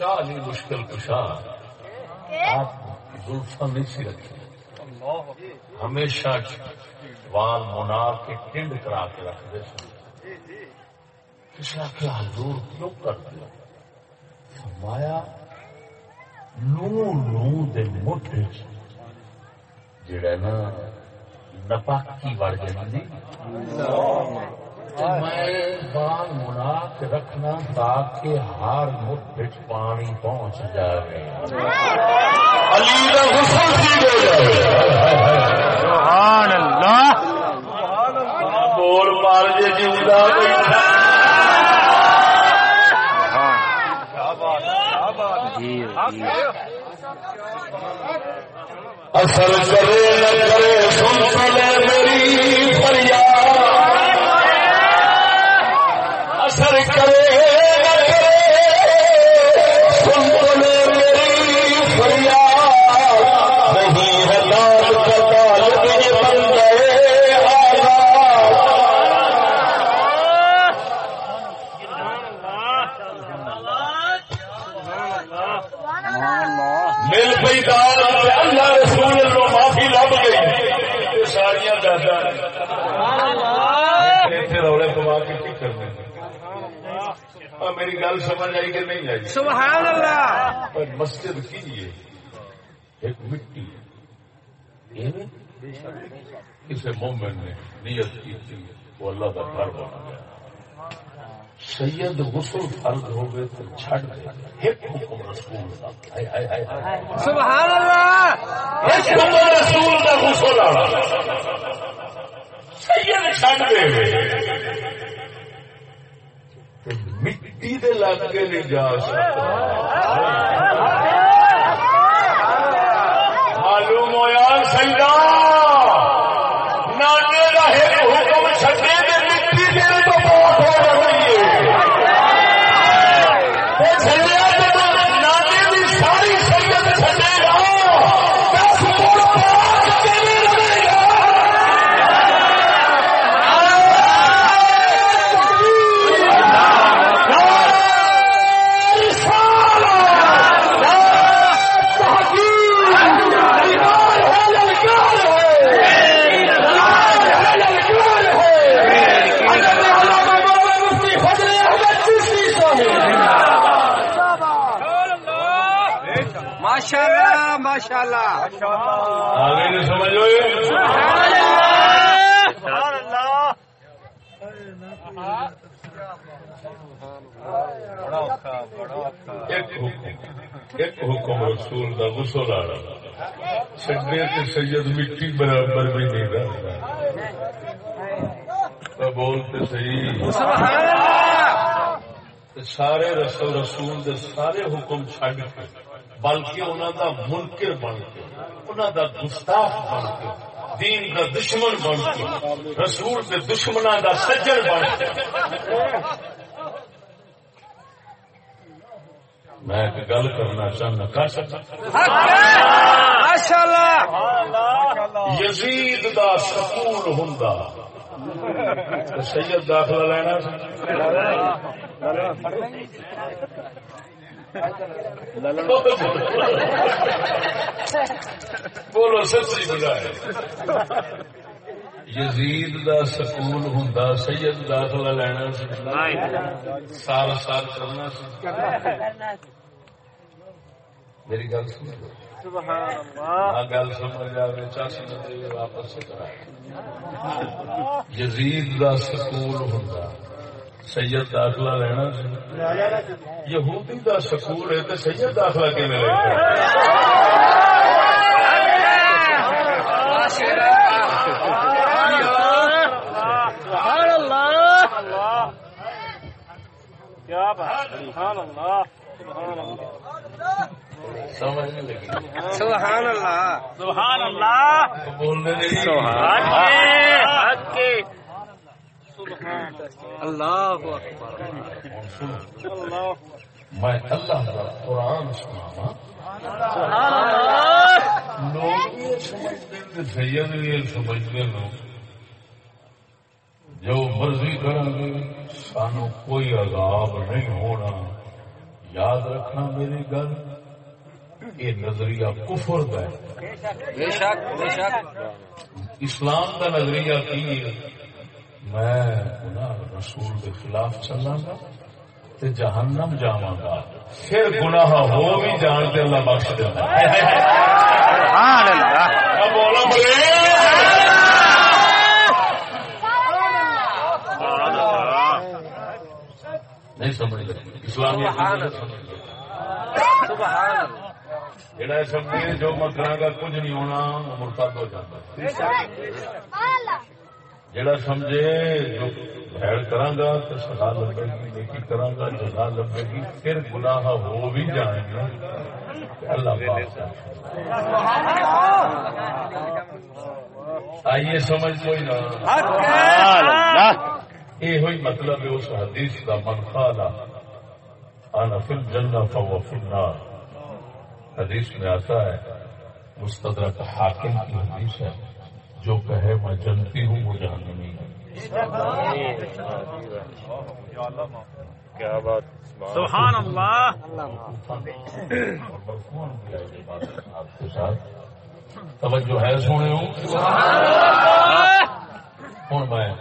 شاہ علی مشکل کشا. آپ زلفا نہیں سی رکھی ہمیشہ وال منا کے ٹنڈ کرا کے رکھتے سن. کسی آخر حضور کیوں کرتے ہو؟ فرمایا لو لو دے موٹے جڑا نا نپاکی وڑ جاتی میں منا کے رکھنا تاکہ ہر مٹھ پانی پہنچ جائے۔ علی دا غسل ٹھیک ہو جائے۔ سبحان اللہ بول مار بیٹھا اثر کرے نہ کرے سن پلے میری فریاد۔ سبحان اللہ پر مسجد کی ایک مٹی کسی مومن نے نیت کی تھی وہ اللہ کا گھر بنا گیا سید غسل فرض ہو گئے تو چھڑ دے ایک حکم رسول کا۔ سبحان اللہ ایک حکم رسول کا غسل آنا۔ سید دے تے مٹی دے لگ کے نہیں جا سکتا۔ معلوم ہوا سیدا ایک حکم رسول دا غسل آ رہا تے سید مٹی برابر بھی نہیں رہتا۔ تو بولتے صحیح۔ سارے رسول رسول دے سارے حکم چھڈ کے بلکہ انہوں دا منکر بن کے انہوں دا گستاخ بن کے دین دا دشمن بن کے رسول دے دشمنوں دا سجن بن کے۔ میں ایک گل کرنا چاہنا کر سکتا؟ یزید دا سکول ہوں سید داخلہ لینا۔ بولو سچی بجائے یزید دا سکول ہوں سید داخلہ لینا سال سال کرنا سی۔ میری گل سن گل سمجھ چس مجھے واپس یزید دا سکول ہوں سید داخلہ لینا سی یہودی دا سکول ہے تو سید داخلہ کیون لے سبحان اللہ۔ کیا بات سبحان اللہ۔ سبحان اللہ۔ سمجھ نہیں لگی سبحان اللہ۔ سبحان اللہ۔ بولنے سبحان اللہ اکبر اللہ میں اللہ کا قرآن سنا سبحان اللہ لوگ یہ سمجھتے ہیں کہ سید یہ سمجھتے لوگ جو مرضی کریں گے سانو کوئی عذاب نہیں ہونا۔ یاد رکھنا میری گل یہ نظریہ کفر کا ہے۔ بے شک بے شک۔ اسلام کا نظریہ کی میں گناہ رسول کے خلاف چلا گا تے جہنم جاواں گا۔ پھر گناہ ہو بھی جان کے اللہ بخش دیتا ہے سبحان اللہ۔ اب بولا بولے۔ نہیں سمجھ لگی۔ اسلامی جڑا سمجھے جو میں کراں گا کچھ نہیں ہونا وہ مرتد ہو جاتا۔ ہے جڑا سمجھے جو بھیڑ کراں گا تو سزا لگے گی، نیکی کراں گا جزا لگے گی، پھر گناہ ہو بھی جائیں گے اللہ پاک آئیے سمجھ کوئی نہ۔ یہ ہوئی مطلب ہے اس حدیث کا من خالا انا فی الجنہ فهو فی النار۔ حدیث میں آتا ہے، مستدرک حاکم کی حدیث ہے۔ جو کہے میں جنتی ہوں وہ جہنمی ہے۔ سبحان اللہ۔ اور مرفوعاً بھی ہے یہ بات آپ کے ساتھ۔ توجہ ہے سونے ہوں ہوں میں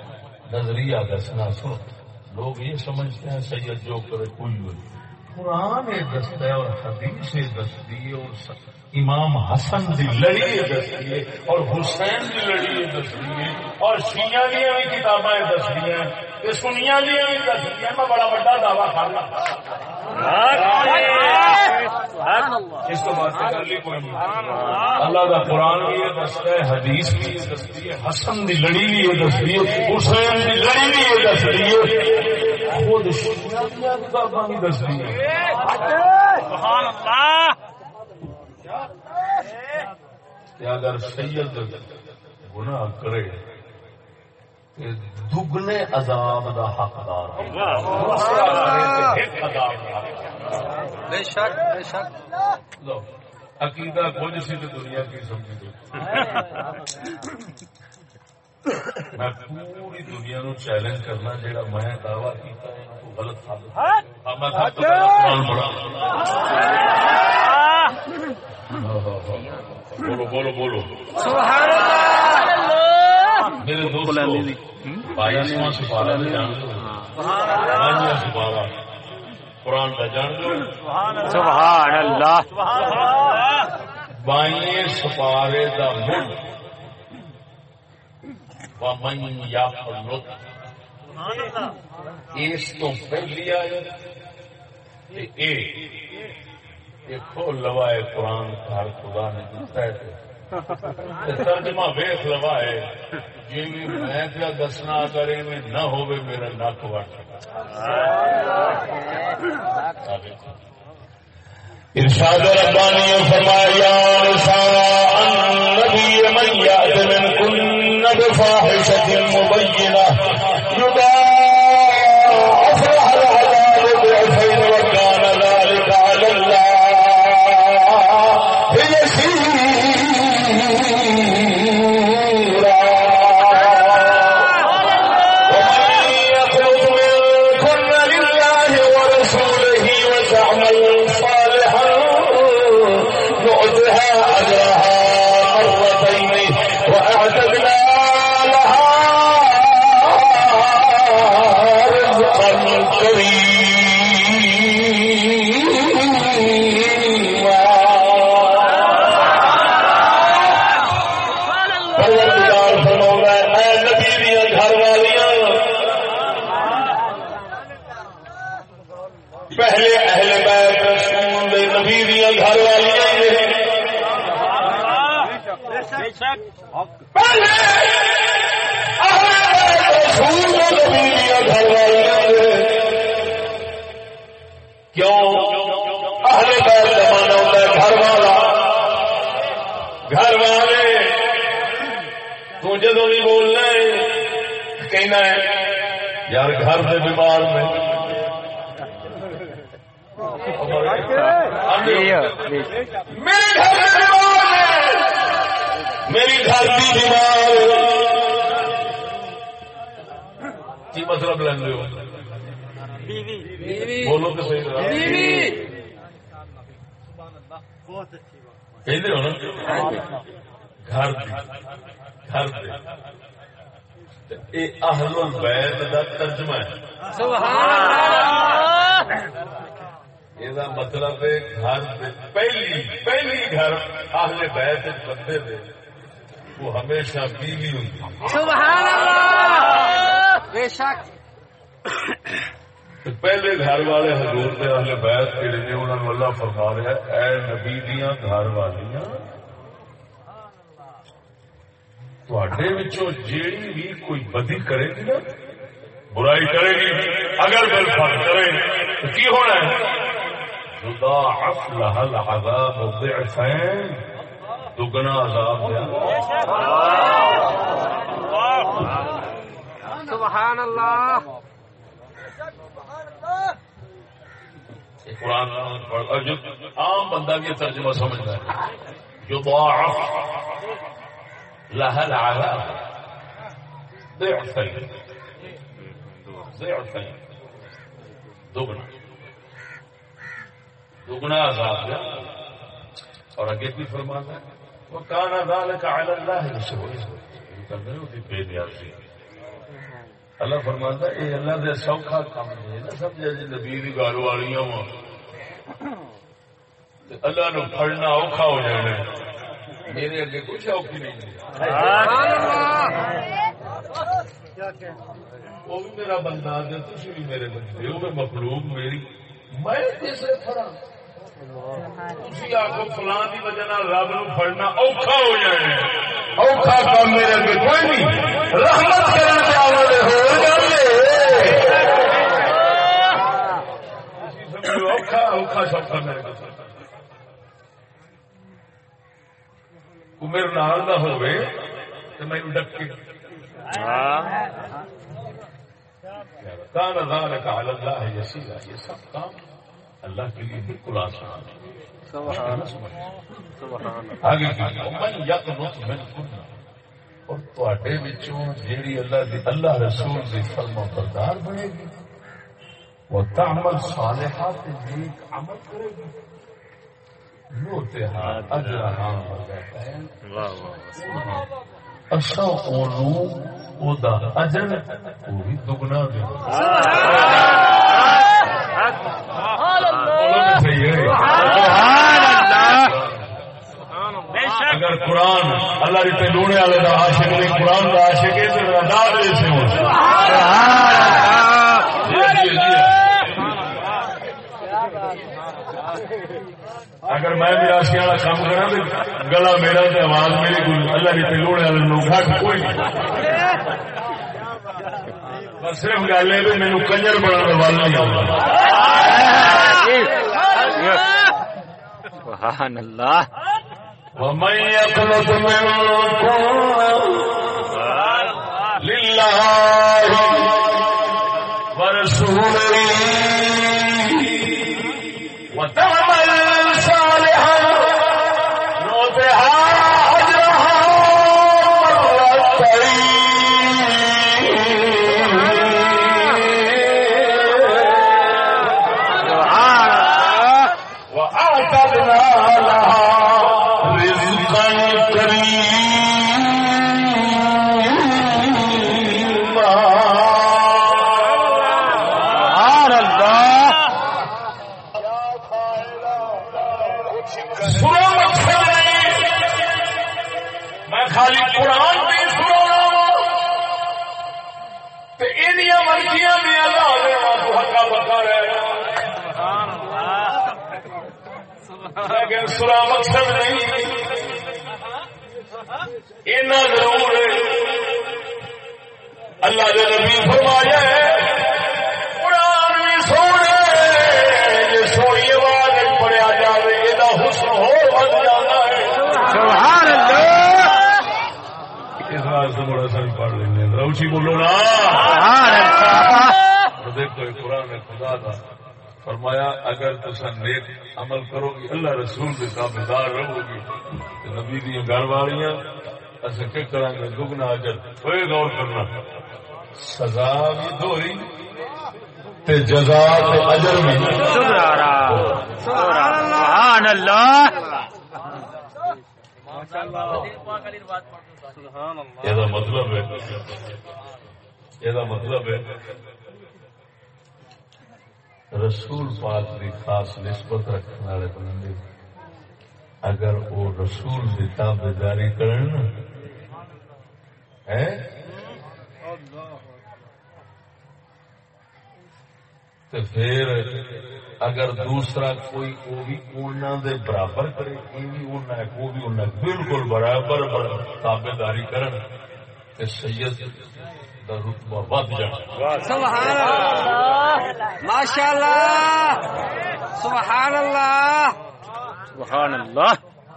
نظریہ دسنا سن لوگ یہ سمجھتے ہیں سید جو کرے کوئی ہوئی قرآن یہ دستا ہے اور حدیث یہ دستی ہے اور امام حسن دی لڑی یہ دستی ہے اور حسین دی لڑی یہ دستی ہے اور شیعہ دیا بھی کتابیں دستی ہیں۔ یہ سنیا ہیں میں بڑا بڑا دعویٰ کر اس کو بات کر لی کوئی نہیں۔ اللہ کا قرآن بھی یہ دستا ہے حدیث بھی یہ دستی ہے حسن دی لڑی بھی یہ دستی ہے حسین دی لڑی بھی یہ دستی ہے۔ خود شیعہ بھی دستی سبحان اللہ۔ اگر سید گناہ کرے دگنے عذاب دا حقدار ہے۔ دوسرا کرے تے ایک عذاب دا حقدار بے شک بے شک۔ لو عقیدہ کچھ سی تو دنیا کی سمجھی دو میں پوری دنیا نو چیلنج کرنا جہاں میں دعوی کیتا ہے وہ غلط ثابت ہاں، میں سب تو پہلا قرآن پڑھا۔ بولو بولو بولو۔ سبحان اللہ۔ میرے جان لو۔ قرآن کا جان سبحان اللہ۔ سبحان اللہ۔ بائیں سپارے دا مل ومن اس تو پہلی آئے لوائے قرآن ہر خدا نے دیتا ہے ترجمہ ویخ لوائے جی میں کیا دسنا اگر میں نہ ہوئے میرا نک وٹ ارشاد ربانی فرمایا نساء النبي من يأت منكن بفاحشة میری گھر کی بیمار کی مطلب لیں گے بیوی۔ بولو تو صحیح ہو نا۔ گھر دی گھر دے۔ تے اے اہل البیت دا ترجمہ ہے۔ یہ مطلب گھر پہلی پہلی گھر اہل بیت بندے دے وہ ہمیشہ بیوی ہوتی بے شک پہلے گھر والے حضور دے اہل بیت جڑے نے انہاں نوں اللہ فرما رہا ہے اے نبی دیاں گھر والیاں تواڈے وچوں جیڑی بھی کوئی بدی کرے گی نا برائی کرے گی اگر بل فرض کرے تو کی ہونا ہے یضاعف لها العذاب ضعفین دگنا عذاب سبحان اللہ۔ قرآن جو عام بندہ یہ ترجمہ سمجھتا ہے۔ یضاعف لها العذاب۔ ضعفین۔ دگنا۔ دگنا عذاب دیا اور اگے بھی فرماتا ہے وہ کانا ذالک علی اللہ کرنے ہوتی بے نیازی اللہ فرماتا ہے، اے اللہ دے سوکھا کام ہے۔ نہ سمجھا جی نبی دی گھر والیاں وا اللہ نو پھڑنا اوکھا ہو جانا میرے اگے کچھ اوکھی نہیں وہ بھی میرا بندہ دے تھی بھی میرے بندے وہ بھی مخلوق میری۔ میں کسے پھڑا تھی فلاں کی وجہ نال رب نو پھڑنا اوکھا ہو جانا ہے۔ اوکھا کام میرے اگے کوئی نہیں رحمت کرنے والے ہو جاتے اوکھا اوکھا سب میرے نال نہ ہوئے تو میں ڈک کے کان ذالک علی اللہ یسیرا یہ سب کام اللہ کے لیے بالکل آسان اور تواڈے وچوں جیڑی اللہ دی اللہ رسول دی فرما بردار بنے گی۔ وہ تعمل صالحات نیک عمل کرے گی۔ اسا اونوں او دا اجر وہ بھی دگنا دے۔ اگر قرآن اللہ جی لوڑے والے کا عاشق نہیں، قرآن کا عاشق اگر میں بھی راسی والا کام کرا تو گلا میرا آواز میری کوئی اللہ جی لوڑے والے لوگ گھٹ کوئی صرف گل ہے کہ میرے کنجر بڑا وال نہیں آؤں۔ سبحان اللہ۔ ومن يقنط منكم لله ورسوله فرمایا اگر تصا نیک عمل کرو گی اللہ رسول کے تابدار رہو تو نبی دیا گھر والیاں اصل کیا کریں گے؟ دگنا اجر۔ کوئی غور کرنا۔ سزا بھی دوری تے جزا تے اجر بھی۔ سبحان اللہ۔ یہ مطلب ہے۔ یہ مطلب ہے۔ رسول پاک کی خاص نسبت رکھنے والے بندے اگر وہ رسول کی تابے داری کرن تو پھر اگر دوسرا کوئی وہ بھی انہوں دے برابر کرے، یہ بھی انہوں ہے، وہ بھی انہوں بالکل برابر تابے داری کرن۔ تے سید رتبہ ود جانا سبحان اللہ۔ ماشاء اللہ سبحان اللہ۔ سبحان اللہ۔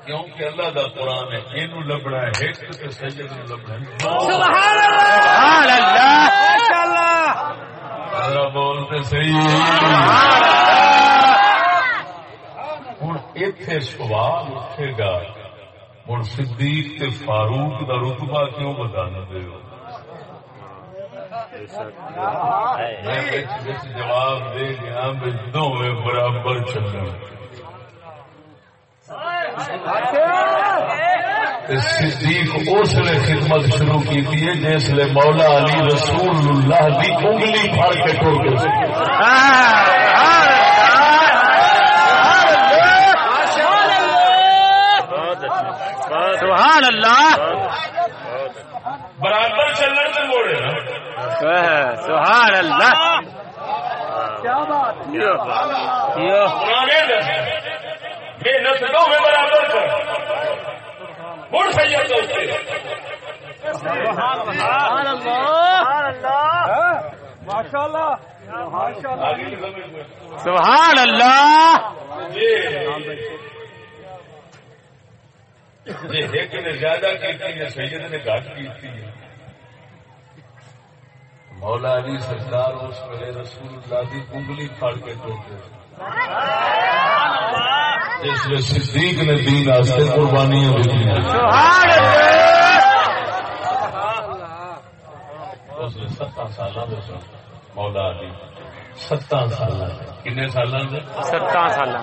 کیونکہ اللہ دا قرآن ہے یہ لبنا ہے ایک سید نو لبنا ہے۔ سبحان اللہ۔ سبحان اللہ ماشاء اللہ اللہ۔ بولتے صحیح سوال اٹھے گا ہوں صدیق تے فاروق دا رتبہ کیوں بتانا دے ہو میں وچ وچ جواب دے گیا بھی دونوں برابر چلنا تے صدیق اس نے خدمت شروع کی تھی جس لے مولا علی رسول اللہ دی انگلی پھڑ کے ٹوٹ گئے سبحان اللہ۔ برابر چلنے سے موڑے نا۔ سبحان اللہ۔ پرانے دس محنت دو میں برابر کر مڑ سید ہوتے سبحان اللہ۔ یہ ایک نے زیادہ کی تھی یا سید نے گھٹ کی تھی مولا علی سرکار اس ویلے رسول اللہ کی انگلی پھاڑ کے توڑتے جس میں صدیق نے دین واسطے قربانیاں دیتی سبحان اللہ اس نے ستاں سن۔ مولا علی ستاں سالہ دے۔ ستاں سال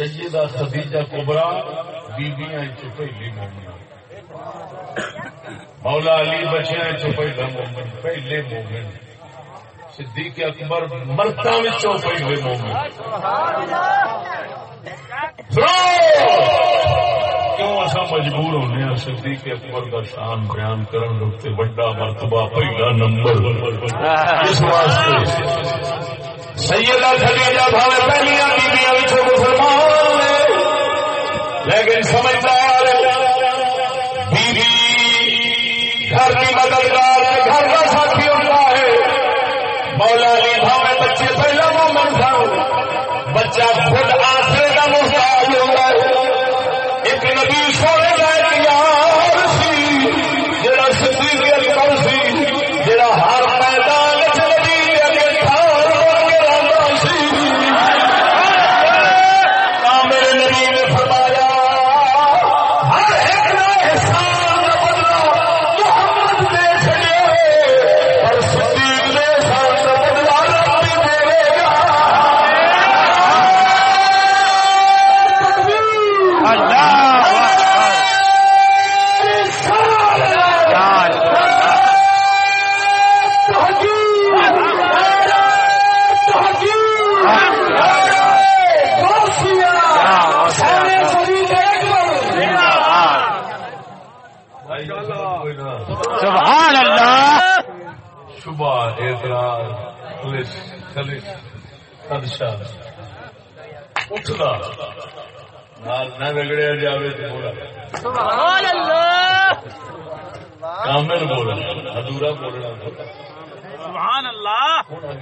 سیدہ خدیجہ کبرا بیبیاں چ پہلی مومن۔ مولا علی بچیاں چ پہلا مومن، پہلے مومن۔ صدیق اکبر مرتا میں وچوں پہلے مومن۔ کیوں اصا مجبور ہونے ہیں؟ صدیق اکبر کا شان بیان کرن لگتے بڑا مرتبہ پہلا نمبر۔ اس واسطے سیدہ خدیجہ بھاوے پہلیاں بیویاں وچوں مسلمان لیکن سمجھتا ہے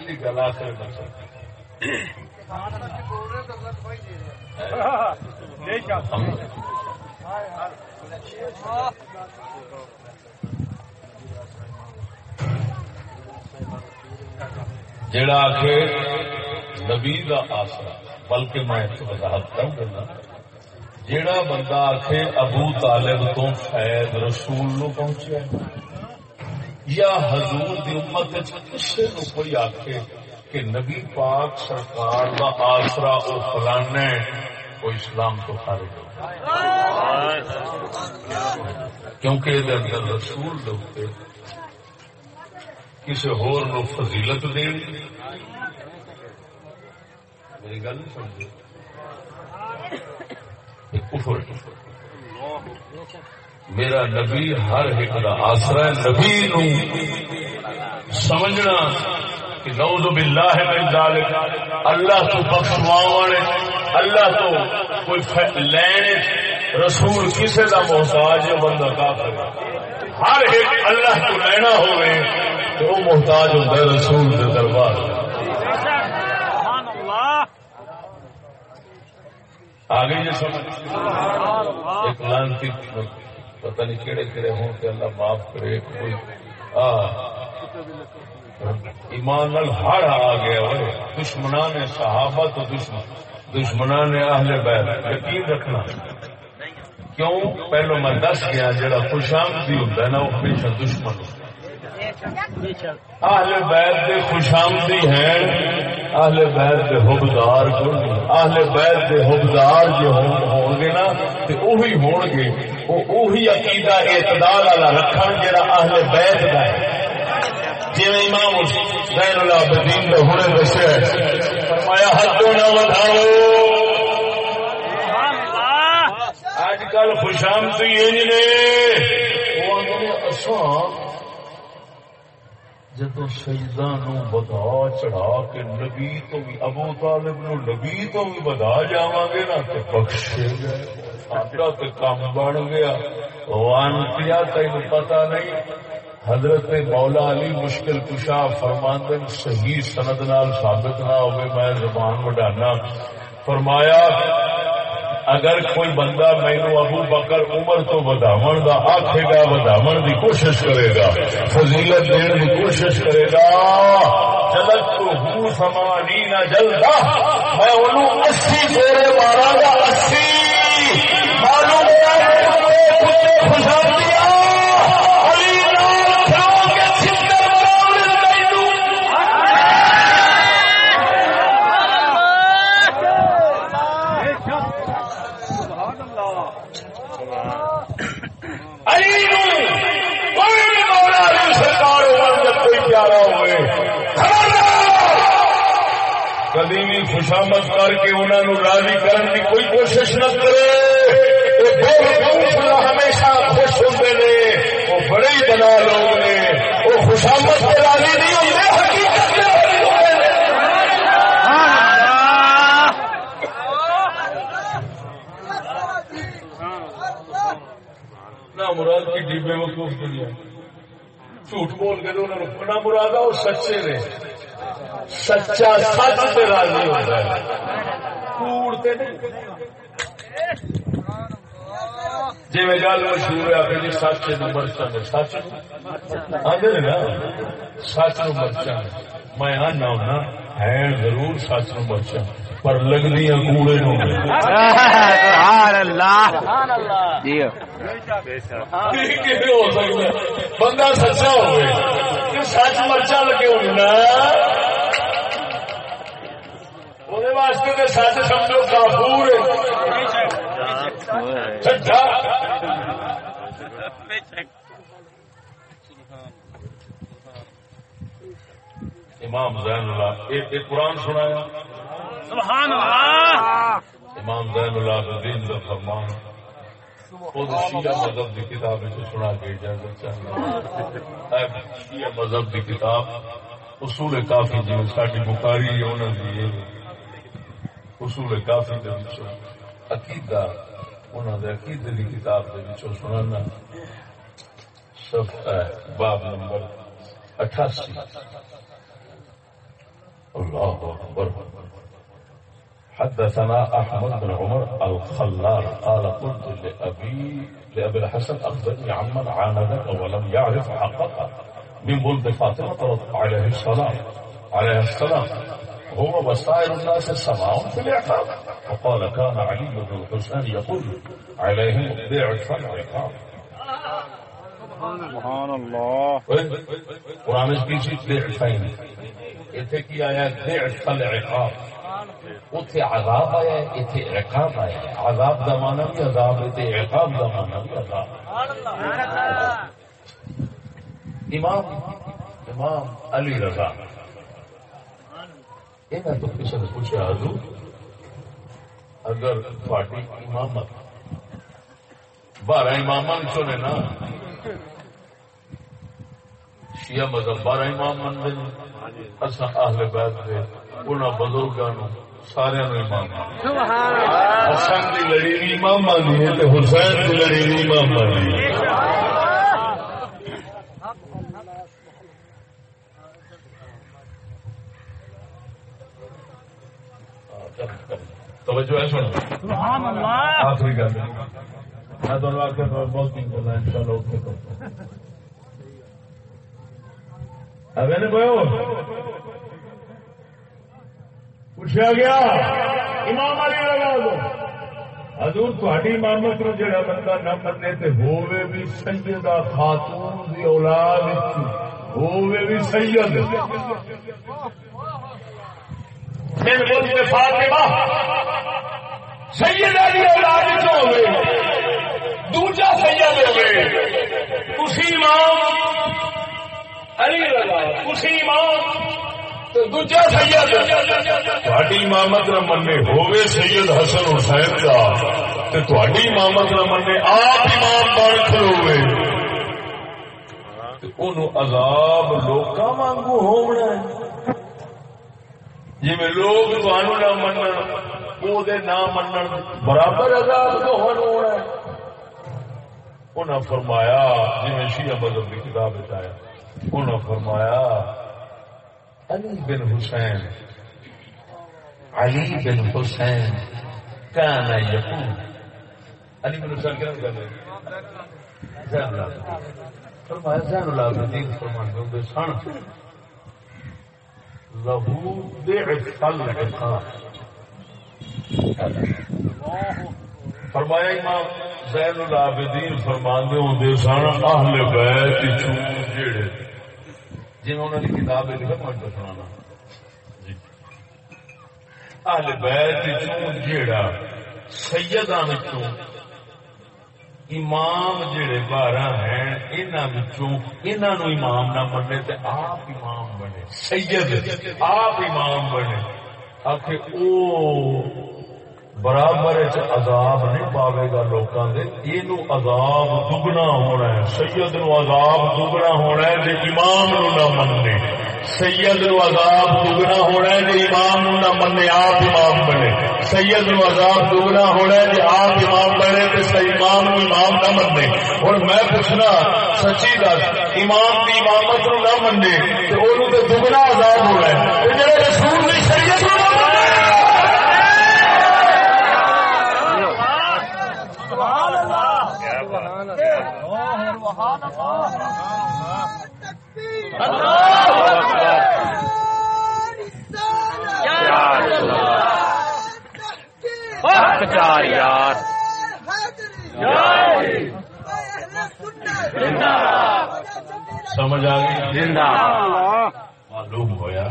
ہوں گل آخر میں جڑا آخ نبی کا آسرا، بلکہ میں وضاحت کر دینا جڑا بندہ آخ ابو طالب تو فیض رسول نو پہنچیا یا حضور دی امت وچ کسے نو کوئی آخے کہ نبی پاک سرکار کا آسرا وہ فلانا ہے وہ اسلام تو خارج ہو کیونکہ یہ اندر رسول دے کسی ہور نو فضیلت دین۔ میری گل نہیں سمجھے؟ کفر میرا نبی ہر ایک دا آسرا ہے نبی نو سمجھنا کہ نعوذ باللہ من ذالک اللہ تو بخشواون اللہ تو کوئی لینے رسول کسے دا محتاج ہے بندہ کافر۔ ہر ایک اللہ کو لینا ہوئے تو وہ محتاج ہوتا ہے رسول کے دربار۔ آگے یہ سمجھ۔ ایک لانتی پتہ نہیں کہڑے کہڑے ہوں کہ اللہ معاف کرے کوئی۔ ایمان نال ہر آ گیا وہ دشمنان نے صحابہ تو دشمن۔ دشمنان نے اہل بیت۔ یقین رکھنا۔ کیوں؟ پہلو میں دس گیا، جڑا خوش آمدی ہوتا ہے نا، وہ ہمیشہ دشمن ہوتا اہل بیت دے خوش آمدی ہیں اہل بیت دے حبدار۔ اہل بیت دے حبدار جو ہون گے نا تے وہی ہون گے۔ وہ وہی عقیدہ اعتدال والا رکھن جڑا اہل بیت دا ہے۔ جی امام زین العابدین نے ہنے دسیا ہے۔ فرمایا حد نہ ودھاؤ۔ سبحان اللہ۔ اج کل خوش آمدی انج نے وہ آندے نے اساں جدو سجدہ نو بدا چڑھا کے نبی تو بھی، ابو طالب نو نبی تو بھی بدا جاواں گے نا تے بخشے گئے ساڈا تے کام بن گیا۔ وانتیا تینوں پتہ نہیں۔ حضرت مولا علی مشکل کشا فرماندن صحیح سند نال ثابت نہ ہوئے، میں زبان وڈانا۔ فرمایا اگر کوئی بندہ مینو ابو بکر عمر تو بداو دا آخے گا بداو دی کوشش کرے گا، فضیلت دین دی کوشش کرے گا۔ جلد تو ہوں سمانی نہ جلدا میں انہوں اسی فیرے مارا گا اسی۔ معلوم ہوا کتے خوشحال خوشامد کر کے انہوں نے راضی کرنے کی کوئی کوشش نہ کرے۔ ہمیشہ خوش ہوتے نے۔ وہ بڑے ہی بنا لوگ نے۔ وہ خوشامد سے راضی نہیں ہوتے حقیقت مراد کی ڈبے وقوف دنیا۔ جھوٹ بول کے انہوں نے مراد ہے وہ سچے نے۔ سچا سچ سے راضی ہوتا ہے۔ کوڑ تے نہیں۔ جی میں گل مشہور ہے کہ جی سچ نو نے سچ؟ آدھے نا؟ سچ نو مرچا میں آنا ہونا ہے ضرور سچ نو مرچا پر لگنی کوڑے نو۔ نے۔ سبحان اللہ سبحان اللہ جی کیسے ہو سکتا؟ بندہ سچا ہوئے سچ مرچا لگے ہونا واسطے تو سچ سمجھو کافور امام زین اللہ ایک قرآن سنایا سبحان اللہ امام زین اللہ الدین کا فرمان خود شیعہ مذہب کی کتاب سنا کے اجازت چاہیے شیعہ مذہب کی کتاب اصول کافی جی ساری بخاری انہوں نے اصول کافی کے وچوں، عقیدہ انہوں نے عقیدے کی کتاب کے وچوں سنانا۔ صفحہ باب نمبر اٹھاسی۔ اللہ اکبر۔ حدثنا احمد بن عمر الخلال، قال قلت لابي لابي الحسن اخبرني عمن عاندك ولم يعرف حقك، من ولد فاطمه عليه السلام عليه السلام۔ هو وسائر الناس سواء في العقاب. وقال كان علي بن الحسين يقول عليهم ضعف العقاب سبحان اللہ قرآن کی چیز ضعفین اتنے کی آیا ضعف العقاب اتنے عذاب آیا ہے اتنے عقاب آیا. ہے عذاب دا مانا بھی عذاب اتنے عقاب دا مانا بھی عذاب. امام امام علی رضا. یہ تو کسی نے پوچھا حضور اگر تھوڑی امامت بارہ امام چنے نا؟ شیعہ مذہب بارہ امام منگے اصا اہل بیت دے انہاں بزرگاں نو سارے امام حسن دی لڑی بھی امام مانی ہے حسین دی لڑی بھی امام مانی ہے۔ توجہ ہے سن سبحان اللہ۔ آخری گل۔ میں تو آخر بہت کرنا ان شاء اللہ اوکے کرتا نے پوچھا گیا امام علی لگا دو حضور تھوڑی امامت نو جڑا بندہ نہ منے تے ہووے بھی سیدہ خاتون دی اولاد ہووے بھی سید۔ من ملک فاطمہ سیدہ دی اولاد وچ ہووے دوجا سید ہووے اسی امام علی رضا، اسی امام دوجا سید۔ تھوڑی امامت نہ منے ہووے سید حسن حسین کا تے تھوڑی امامت نہ منے آپ امام بن کھلوے اونوں عذاب لوکاں وانگو ہونا ہے۔ جی میں لوگ تانوں نہ منن او نہ منن، برابر عذاب تو ہونا ہے۔ انہاں فرمایا جی میں شیعہ مذہب کی کتاب بتایا انہاں فرمایا، علی بن حسین، علی بن حسین، کان یقول علی بن حسین کیا کر رہے زین فرمایا، زین اللہ الدین فرمان دے سن۔ لہو ضعف العقاب فرمایا امام زین العابدین فرماندے ہوندے سن، اہل بیت چوں جڑے جی انہوں نے کتاب لکھا میں سنانا۔ اہل بیت چوں جیڑا؟ سیدان چوں۔ امام جڑے بارہ ہیں انہوں نو امام نہ بنے تے آپ امام بنے۔ سید، آپ امام بنے۔ آخ او برابر عذاب نہیں پاوے گا لوکاں دے، اینو عذاب دگنا ہونا ہے۔ سید نو عذاب دگنا ہونا ہے جے امام نو نہ مننے سید نو عذاب دگنا ہونا ہے جے امام نو نہ مننے آپ امام بنے۔ سید نو عذاب دگنا ہونا ہے جے آپ امام بنے تے صحیح امام نو امام نہ مننے ہن میں پوچھنا، سچی دس، امام دی امامت نو نہ مننے تے اونوں تے دگنا عذاب ہونا ہے۔ تے جڑے رسول دی شریعت نو چار یار سمجھ آ گئی زندہ معلوم ہویا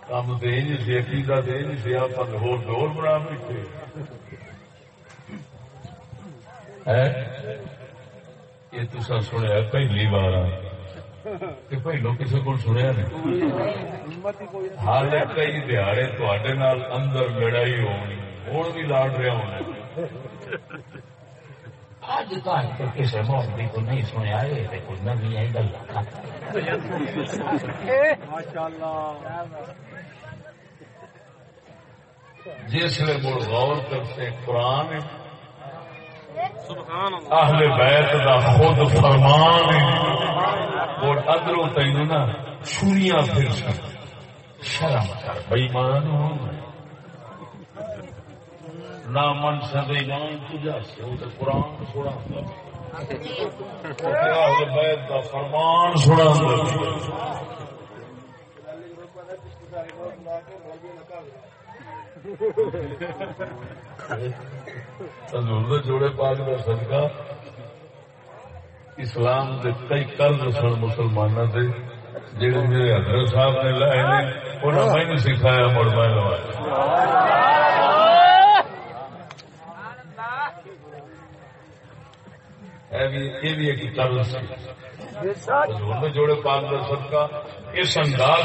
کام دے نہیں سی عقیدہ دے نہیں سی آپ ہور ڈور بنا بیٹھے یہ تسا سنیا پہلی بار کہ پہلو کسی کو سنیا نہیں۔ حال کئی دیہڑے تے اندر لڑائی ہونی ہوں بھی لاڑ رہا ہونا۔ اج تک تو کسی مولوی کو نہیں سنیا، یہ کوئی نوی گل جس میں مڑ غور کرتے، قرآن اہل بیت دا خود فرمان اور ادرو تین نا پھر سن. شرم کر بےمان ہو نہ من سد ایمان تجا سے وہ تو قرآن چھوڑا اہل بیت دا فرمان چھوڑا حضور جوڑے پاک کا صدقہ اسلام دے کئی قرض سن مسلمانوں سے جڑے میرے حضرت صاحب نے لائے نے انہوں نے نہیں سکھایا، مڑ میں لوائے یہ بھی ایک قرض حضور نے جوڑے پاک کا صدقہ اس انداز،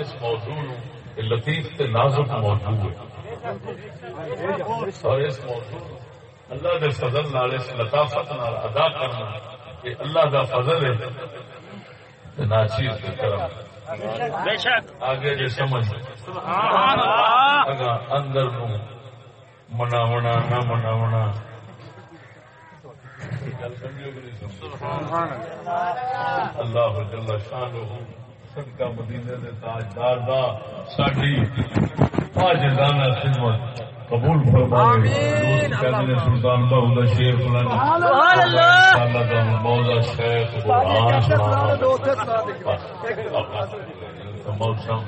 اس موضوع لطیف تے نازک موضوع ہے۔ اور اس موضوع اللہ دے فضل نال اس لطافت نال ادا کرنا کہ اللہ دا فضل ہے ناچیر تے کرم بے شک آگے جے سمجھ۔ سبحان اللہ اگا اندر نو مناونا نہ مناونا۔ اللہ۔ جل شانہ صدقہ مدینے دے تاجدار دا ساڈی تاجدانہ خدمت قبول فرمائے۔ دوست کہندے نے سلطان بہو دا شیر فلان سبحان اللہ۔ اللہ دا مولا شیخ قرآن سنا موسم